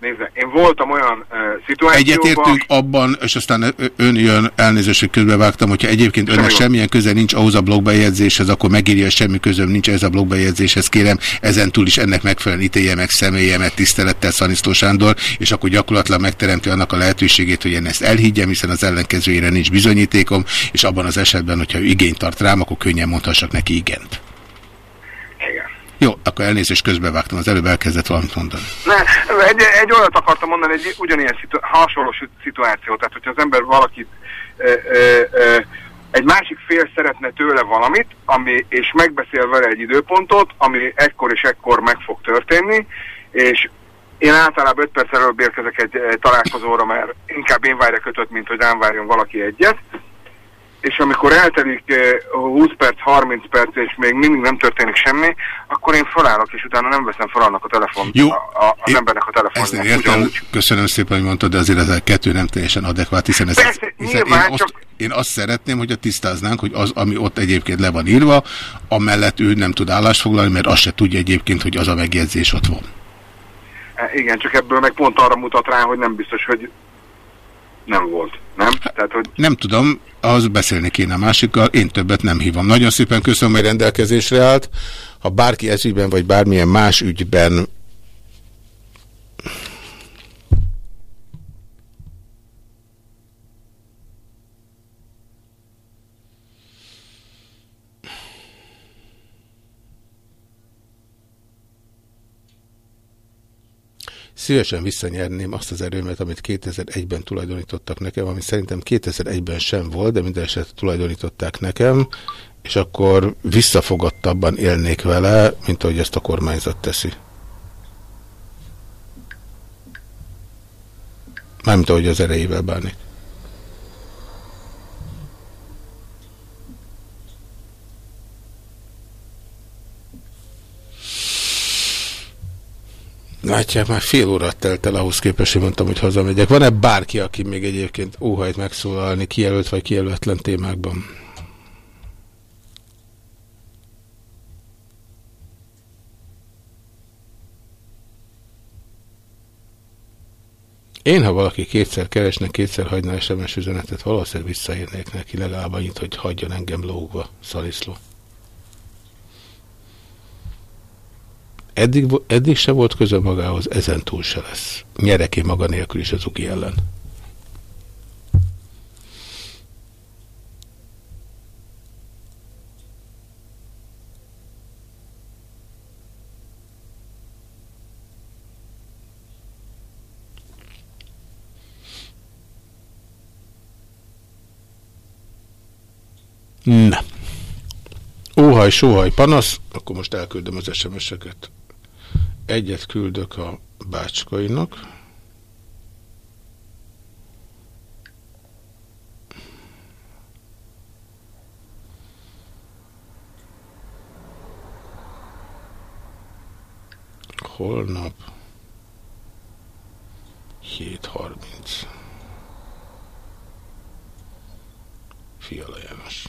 Nézze, én voltam olyan uh, szituációban... Egyetértünk abban, és aztán ön jön, elnézést, hogy közbevágtam, hogyha egyébként önnek Semmi semmilyen köze nincs ahhoz a blogbejegyzéshez, akkor megírja, semmi közöm nincs ez a blogbejegyzéshez, kérem, ezen túl is ennek megfelelően ítélje meg személyemet tisztelettel Szaniszló Sándor, és akkor gyakorlatilag megteremti annak a lehetőségét, hogy én ezt elhiggyem, hiszen az ellenkezőjére nincs bizonyítékom, és abban az esetben, hogyha ő igényt tart rám, akkor könnyen mondhassak neki igent. Jó, akkor elnézést közbevágtam, az előbb elkezdett valamit mondani. Ne, egy, egy olyat akartam mondani, egy ugyanilyen szitu, hasonló szituáció, tehát hogyha az ember valakit, ö, ö, ö, egy másik fél szeretne tőle valamit, ami, és megbeszél vele egy időpontot, ami ekkor és ekkor meg fog történni, és én általában 5 perc előbb érkezek egy, találkozóra, mert inkább én várjak ötöt, mint hogy rám várjon valaki egyet, és amikor eltelik eh, 20 perc, 30 perc, és még mindig nem történik semmi, akkor én felállok, és utána nem veszem fel annak a telefon, Jó. a, a, az embernek a Ezt telefonját. értem, köszönöm szépen, hogy mondtad, de azért ez a kettő nem teljesen adekvát, hiszen, ez, Persze, hiszen én, nyilván, azt, csak- én azt szeretném, hogyha tisztáznánk, hogy az, ami ott egyébként le van írva, amellett ő nem tud állást foglalni, mert azt se tudja egyébként, hogy az a megjegyzés ott van. Eh, Igen, csak ebből meg pont arra mutat rá, hogy nem biztos, hogy nem volt, nem? Tehát, hogy Nem tudom, az beszélni kéne a másikkal, én többet nem hívom. Nagyon szépen köszönöm, hogy rendelkezésre állt. Ha bárki ez ügyben, vagy bármilyen más ügyben Szívesen visszanyerném azt az erőmet, amit 2001-ben tulajdonítottak nekem, ami szerintem 2001-ben sem volt, de minden esetre tulajdonították nekem, és akkor visszafogadtabban élnék vele, mint ahogy ezt a kormányzat teszi. Mármint ahogy az erejével bánik. Látják, már fél órát telt el ahhoz képest, hogy mondtam, hogy hazamegyek. Van-e bárki, aki még egyébként óhajt megszólalni kijelölt vagy kijelöltlen témákban? Én, ha valaki kétszer keresne, kétszer hagyna SMS üzenetet, valószínűleg visszaírnék neki legalább annyit, hogy hagyjon engem lógva, szaliszló. Eddig, eddig se volt köze magához, ezen túl se lesz. Nyerek maga nélkül is az ugi ellen. Na. Óhaj, sóhaj, panasz, akkor most elküldöm az SMS-eket. Egyet küldök a bácskainak. Holnap 7.30. Fiala János.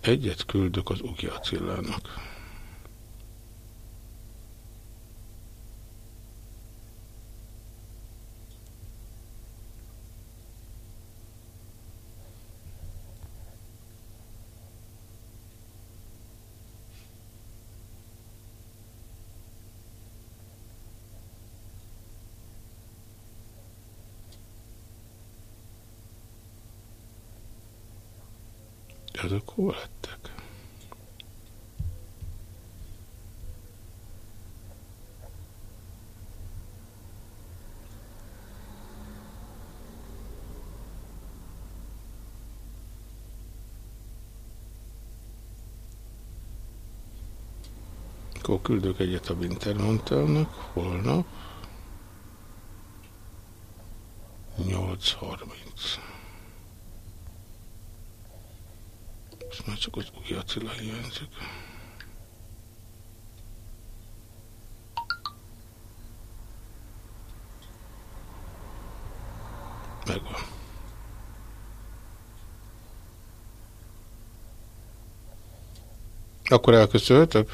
Egyet küldök az Ugi Attilának. Ezek hol lettek? Akkor küldök egyet a Wintermantelnek, holnap 8.30. Most már csak az Ugi Attila hiányzik. Megvan. Akkor elköszönhetek?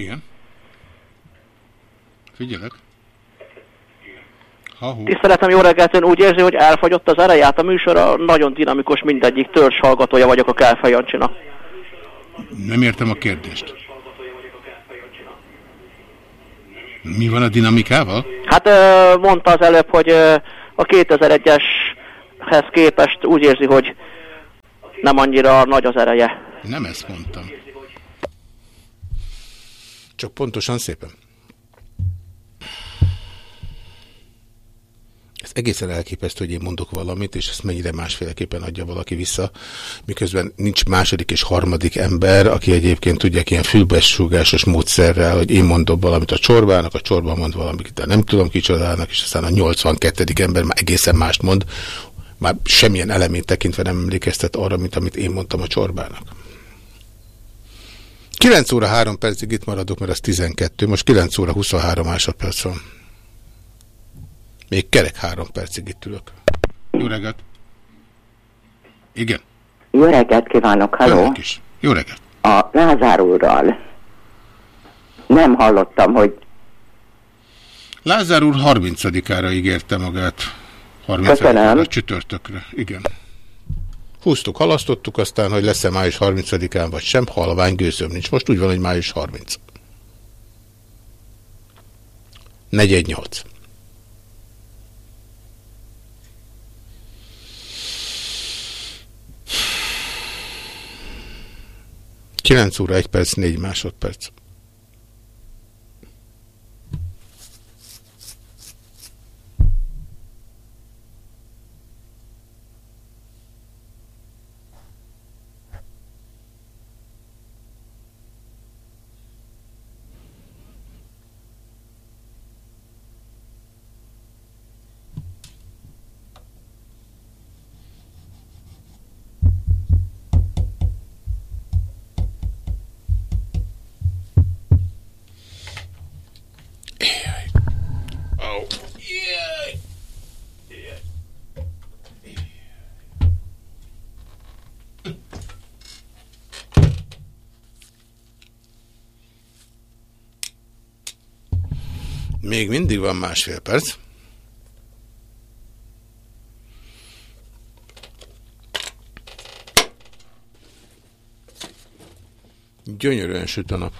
Igen. Figyelek. Tiszteletem, jó reggelt, ön úgy érzi, hogy elfogyott az ereját a műsora, nagyon dinamikus, mindegyik törzs hallgatója vagyok a Kelfej Jancsinak. Nem értem a kérdést. Mi van a dinamikával? Hát mondta az előbb, hogy a 2001-eshez képest úgy érzi, hogy nem annyira nagy az ereje. Nem ezt mondtam. Csak pontosan szépen. Egészen elképesztő, hogy én mondok valamit, és ezt mennyire másféleképpen adja valaki vissza, miközben nincs második és harmadik ember, aki egyébként tudják ilyen fülbesúgásos módszerrel, hogy én mondom valamit a csorbának, a csorba mond valamit, de nem tudom kicsodának, és aztán a 82. ember már egészen mást mond, már semmilyen elemét tekintve nem emlékeztet arra, mint amit én mondtam a csorbának. 9 óra 3 percig itt maradok, mert az 12, most 9 óra 23 másodperc van. Még kerek három percig itt ülök. Jó reggelt! Igen. Jó reggelt kívánok, halló! is. Jó reggelt! A Lázár úrral nem hallottam, hogy Lázár úr 30-ára ígérte magát. 30 Köszönöm. csütörtökre. Igen. Húztuk, halasztottuk, aztán, hogy lesz-e május 30-án vagy sem, halvány gőzöm nincs. Most úgy van, hogy május 30. 418. Kilenc óra, egy perc, négy másodperc. Még mindig van másfél perc. Gyönyörűen süt a nap.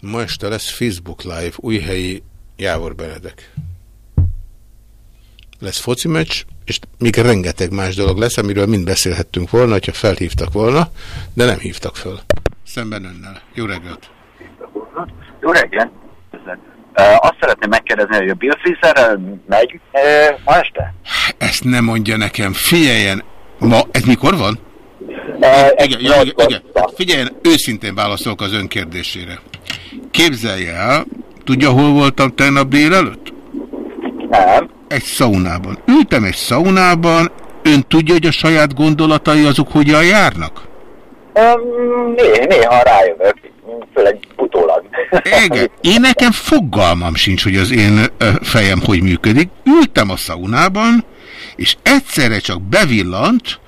Ma este lesz Facebook Live újhelyi Jávor Benedek. Lesz foci meccs, és még rengeteg más dolog lesz, amiről mind beszélhettünk volna, hogyha felhívtak volna, de nem hívtak föl. Szemben önnel. Jó reggelt! Jó reggelt! Azt szeretném megkérdezni, hogy a Bill Frizerrel megy ma este? Ezt nem mondja nekem. Figyeljen! Ma, ez mikor van? Uh, igen, ja, igen, igen. Figyeljen, őszintén válaszolok az ön kérdésére. Képzelje el, tudja, hol voltam tegnap délelőtt? Nem. Egy szaunában. Ültem egy szaunában, ön tudja, hogy a saját gondolatai azok hogyan járnak? Um, né néha rájövök, főleg utólag. Igen, én nekem fogalmam sincs, hogy az én fejem hogy működik. Ültem a szaunában, és egyszerre csak bevillant,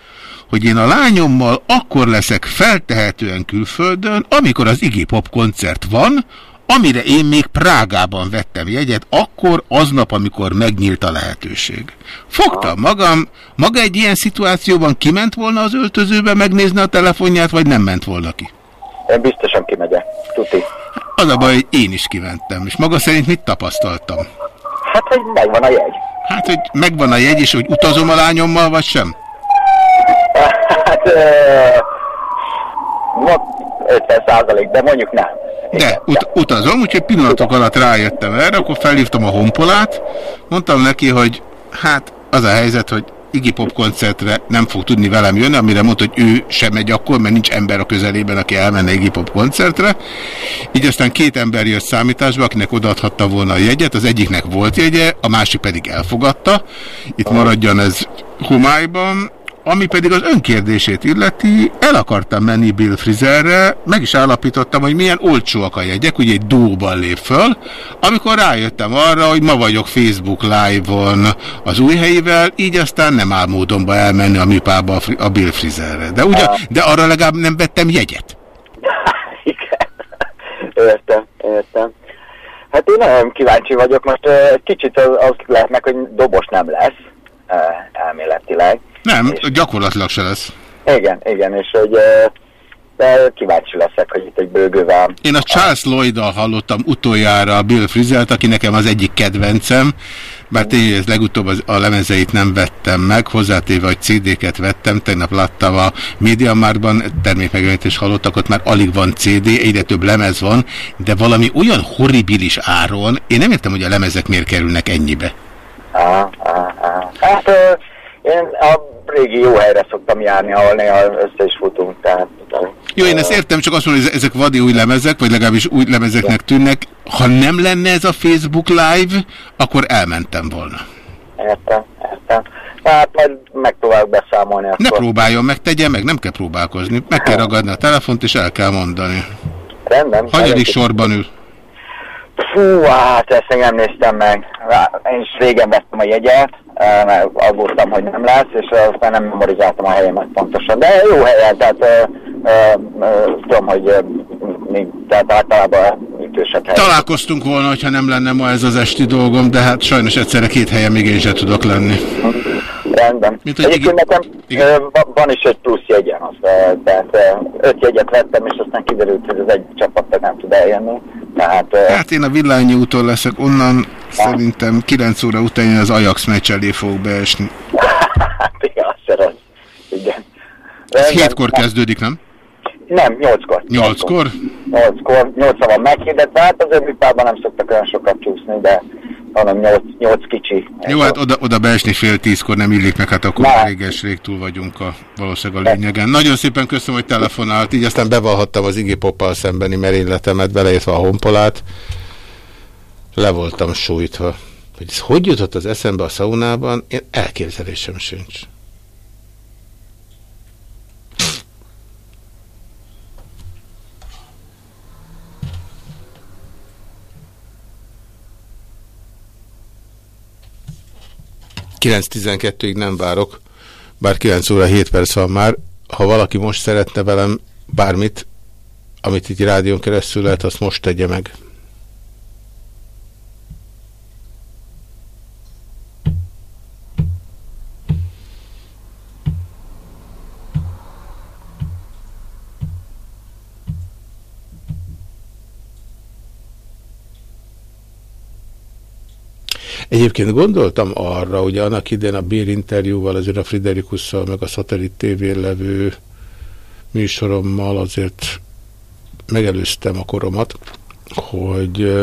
hogy én a lányommal akkor leszek feltehetően külföldön, amikor az Iggy Pop koncert van, amire én még Prágában vettem jegyet, akkor aznap, amikor megnyílt a lehetőség. Fogtam magam, maga egy ilyen szituációban kiment volna az öltözőbe megnézni a telefonját, vagy nem ment volna ki? Én biztosan kimegyek, tuti. Az a baj, hogy én is kimentem, és maga szerint mit tapasztaltam? Hát, hogy megvan a jegy. Hát, hogy megvan a jegy, és hogy utazom a lányommal, vagy sem? Hát, uh, 50 százalék, de mondjuk nem. De, ut utazom, úgyhogy pillanatok alatt rájöttem erre, akkor felhívtam a honpolát, mondtam neki, hogy hát az a helyzet, hogy Iggy Pop koncertre nem fog tudni velem jönni, amire mondta, hogy ő sem megy akkor, mert nincs ember a közelében, aki elmenne Iggy Pop koncertre. Így aztán két ember jött számításba, akinek odaadhatta volna a jegyet, az egyiknek volt jegye, a másik pedig elfogadta. Itt maradjon ez homályban, ami pedig az önkérdését illeti, el akartam menni Bill Frizerre, meg is állapítottam, hogy milyen olcsóak a jegyek, ugye egy dóban lép föl, amikor rájöttem arra, hogy ma vagyok Facebook Live-on az új helyivel, így aztán nem áll módonba elmenni a műpába a Bill Frizerre. De, ugye, de arra legalább nem vettem jegyet. [LAUGHS] Értem, értem. Hát én nagyon kíváncsi vagyok, most kicsit az, az lehet meg, hogy dobos nem lesz elméletileg. Nem, gyakorlatilag se lesz. Igen, igen, és hogy de kíváncsi leszek, hogy itt egy bőgővel. Én a Charles Lloyd-dal hallottam utoljára Bill Frizelt, aki nekem az egyik kedvencem, bár tényleg ez legutóbb az, a lemezeit nem vettem meg, hozzátéve, hogy CD-ket vettem, tegnap láttam a Mediamarkban, termékmegjelenítést hallottak, ott már alig van CD, egyre több lemez van, de valami olyan horribilis áron, én nem értem, hogy a lemezek miért kerülnek ennyibe. Á, á, á. Hát én a régi jó helyre szoktam járni, ahol néha össze is futunk, tehát... Jó, én ezt értem, csak azt mondom, hogy ezek vadi új lemezek, vagy legalábbis új lemezeknek tűnnek. Ha nem lenne ez a Facebook Live, akkor elmentem volna. Értem, értem. Hát majd megpróbálok beszámolni Ne akkor. próbáljon meg, tegye meg, nem kell próbálkozni. Meg kell ragadni a telefont, és el kell mondani. Rendben. Hanyadik sorban ül? Fú, hát ezt nem néztem meg. Én is régen vettem a jegyet, mert aggódtam, hogy nem lesz, és aztán nem memorizáltam a helyemet pontosan. De jó helyen, tehát tudom, hogy tehát általában ütősebb hely. Találkoztunk volna, hogyha nem lenne ma ez az esti dolgom, de hát sajnos egyszerre két helyen még én sem tudok lenni. Rendben. Mint, Egyébként nekem van is egy plusz jegyem, az, tehát öt jegyet vettem, és aztán kiderült, hogy az egy csapat nem tud eljönni. Tehát Hát én a Villányi úton leszek, onnan szerintem 9 óra után én az Ajax meccs elé fogok beesni. hát igen, azt rossz. Igen. Ez hétkor kezdődik, nem? Nem, nyolckor. Nyolckor? Nyolckor, nyolcra van meghirdetve, hát az öblipában nem szoktak olyan sokat csúszni, de hanem nyolc, nyolc kicsi. Jó, hát oda, oda beesni fél tízkor nem illik meg, hát akkor réges rég túl vagyunk a, valószínűleg a lényegen. Nagyon szépen köszönöm, hogy telefonált, így aztán bevallhattam az Iggy Poppal szembeni merényletemet, beleértve a honpolát. Le voltam sújtva. Hogy ez hogy jutott az eszembe a szaunában, én elképzelésem sincs. Kilenc ig nem várok, bár 9 óra 7 perc van már. Ha valaki most szeretne velem bármit, amit itt rádión keresztül lehet, azt most tegye meg. Egyébként gondoltam arra, hogy annak idén a Bér interjúval, azért a Friderikusszal, meg a Szatellit TV-n levő műsorommal azért megelőztem a koromat, hogy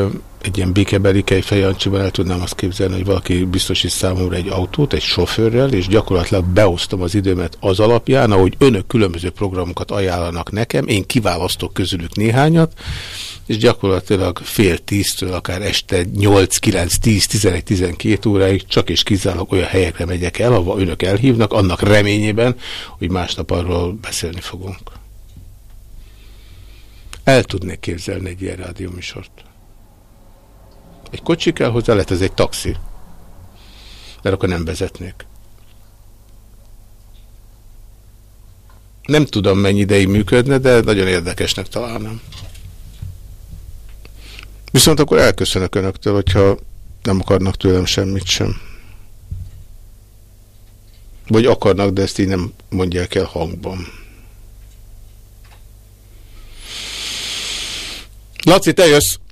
egy ilyen békebeli kejfejancsival el tudnám azt képzelni, hogy valaki biztosít számomra egy autót, egy sofőrrel, és gyakorlatilag beosztom az időmet az alapján, ahogy önök különböző programokat ajánlanak nekem, én kiválasztok közülük néhányat, és gyakorlatilag fél tíztől akár este 8, 9, 10, 11, 12 óráig csak és kizárólag olyan helyekre megyek el, ahol önök elhívnak, annak reményében, hogy másnap arról beszélni fogunk. El tudnék képzelni egy ilyen rádióműsort. Egy kocsi kell hozzá, lehet ez egy taxi. De akkor nem vezetnék. Nem tudom, mennyi ideig működne, de nagyon érdekesnek találnám. Viszont akkor elköszönök önöktől, hogyha nem akarnak tőlem semmit sem. Vagy akarnak, de ezt így nem mondják el hangban. Laci, te jössz!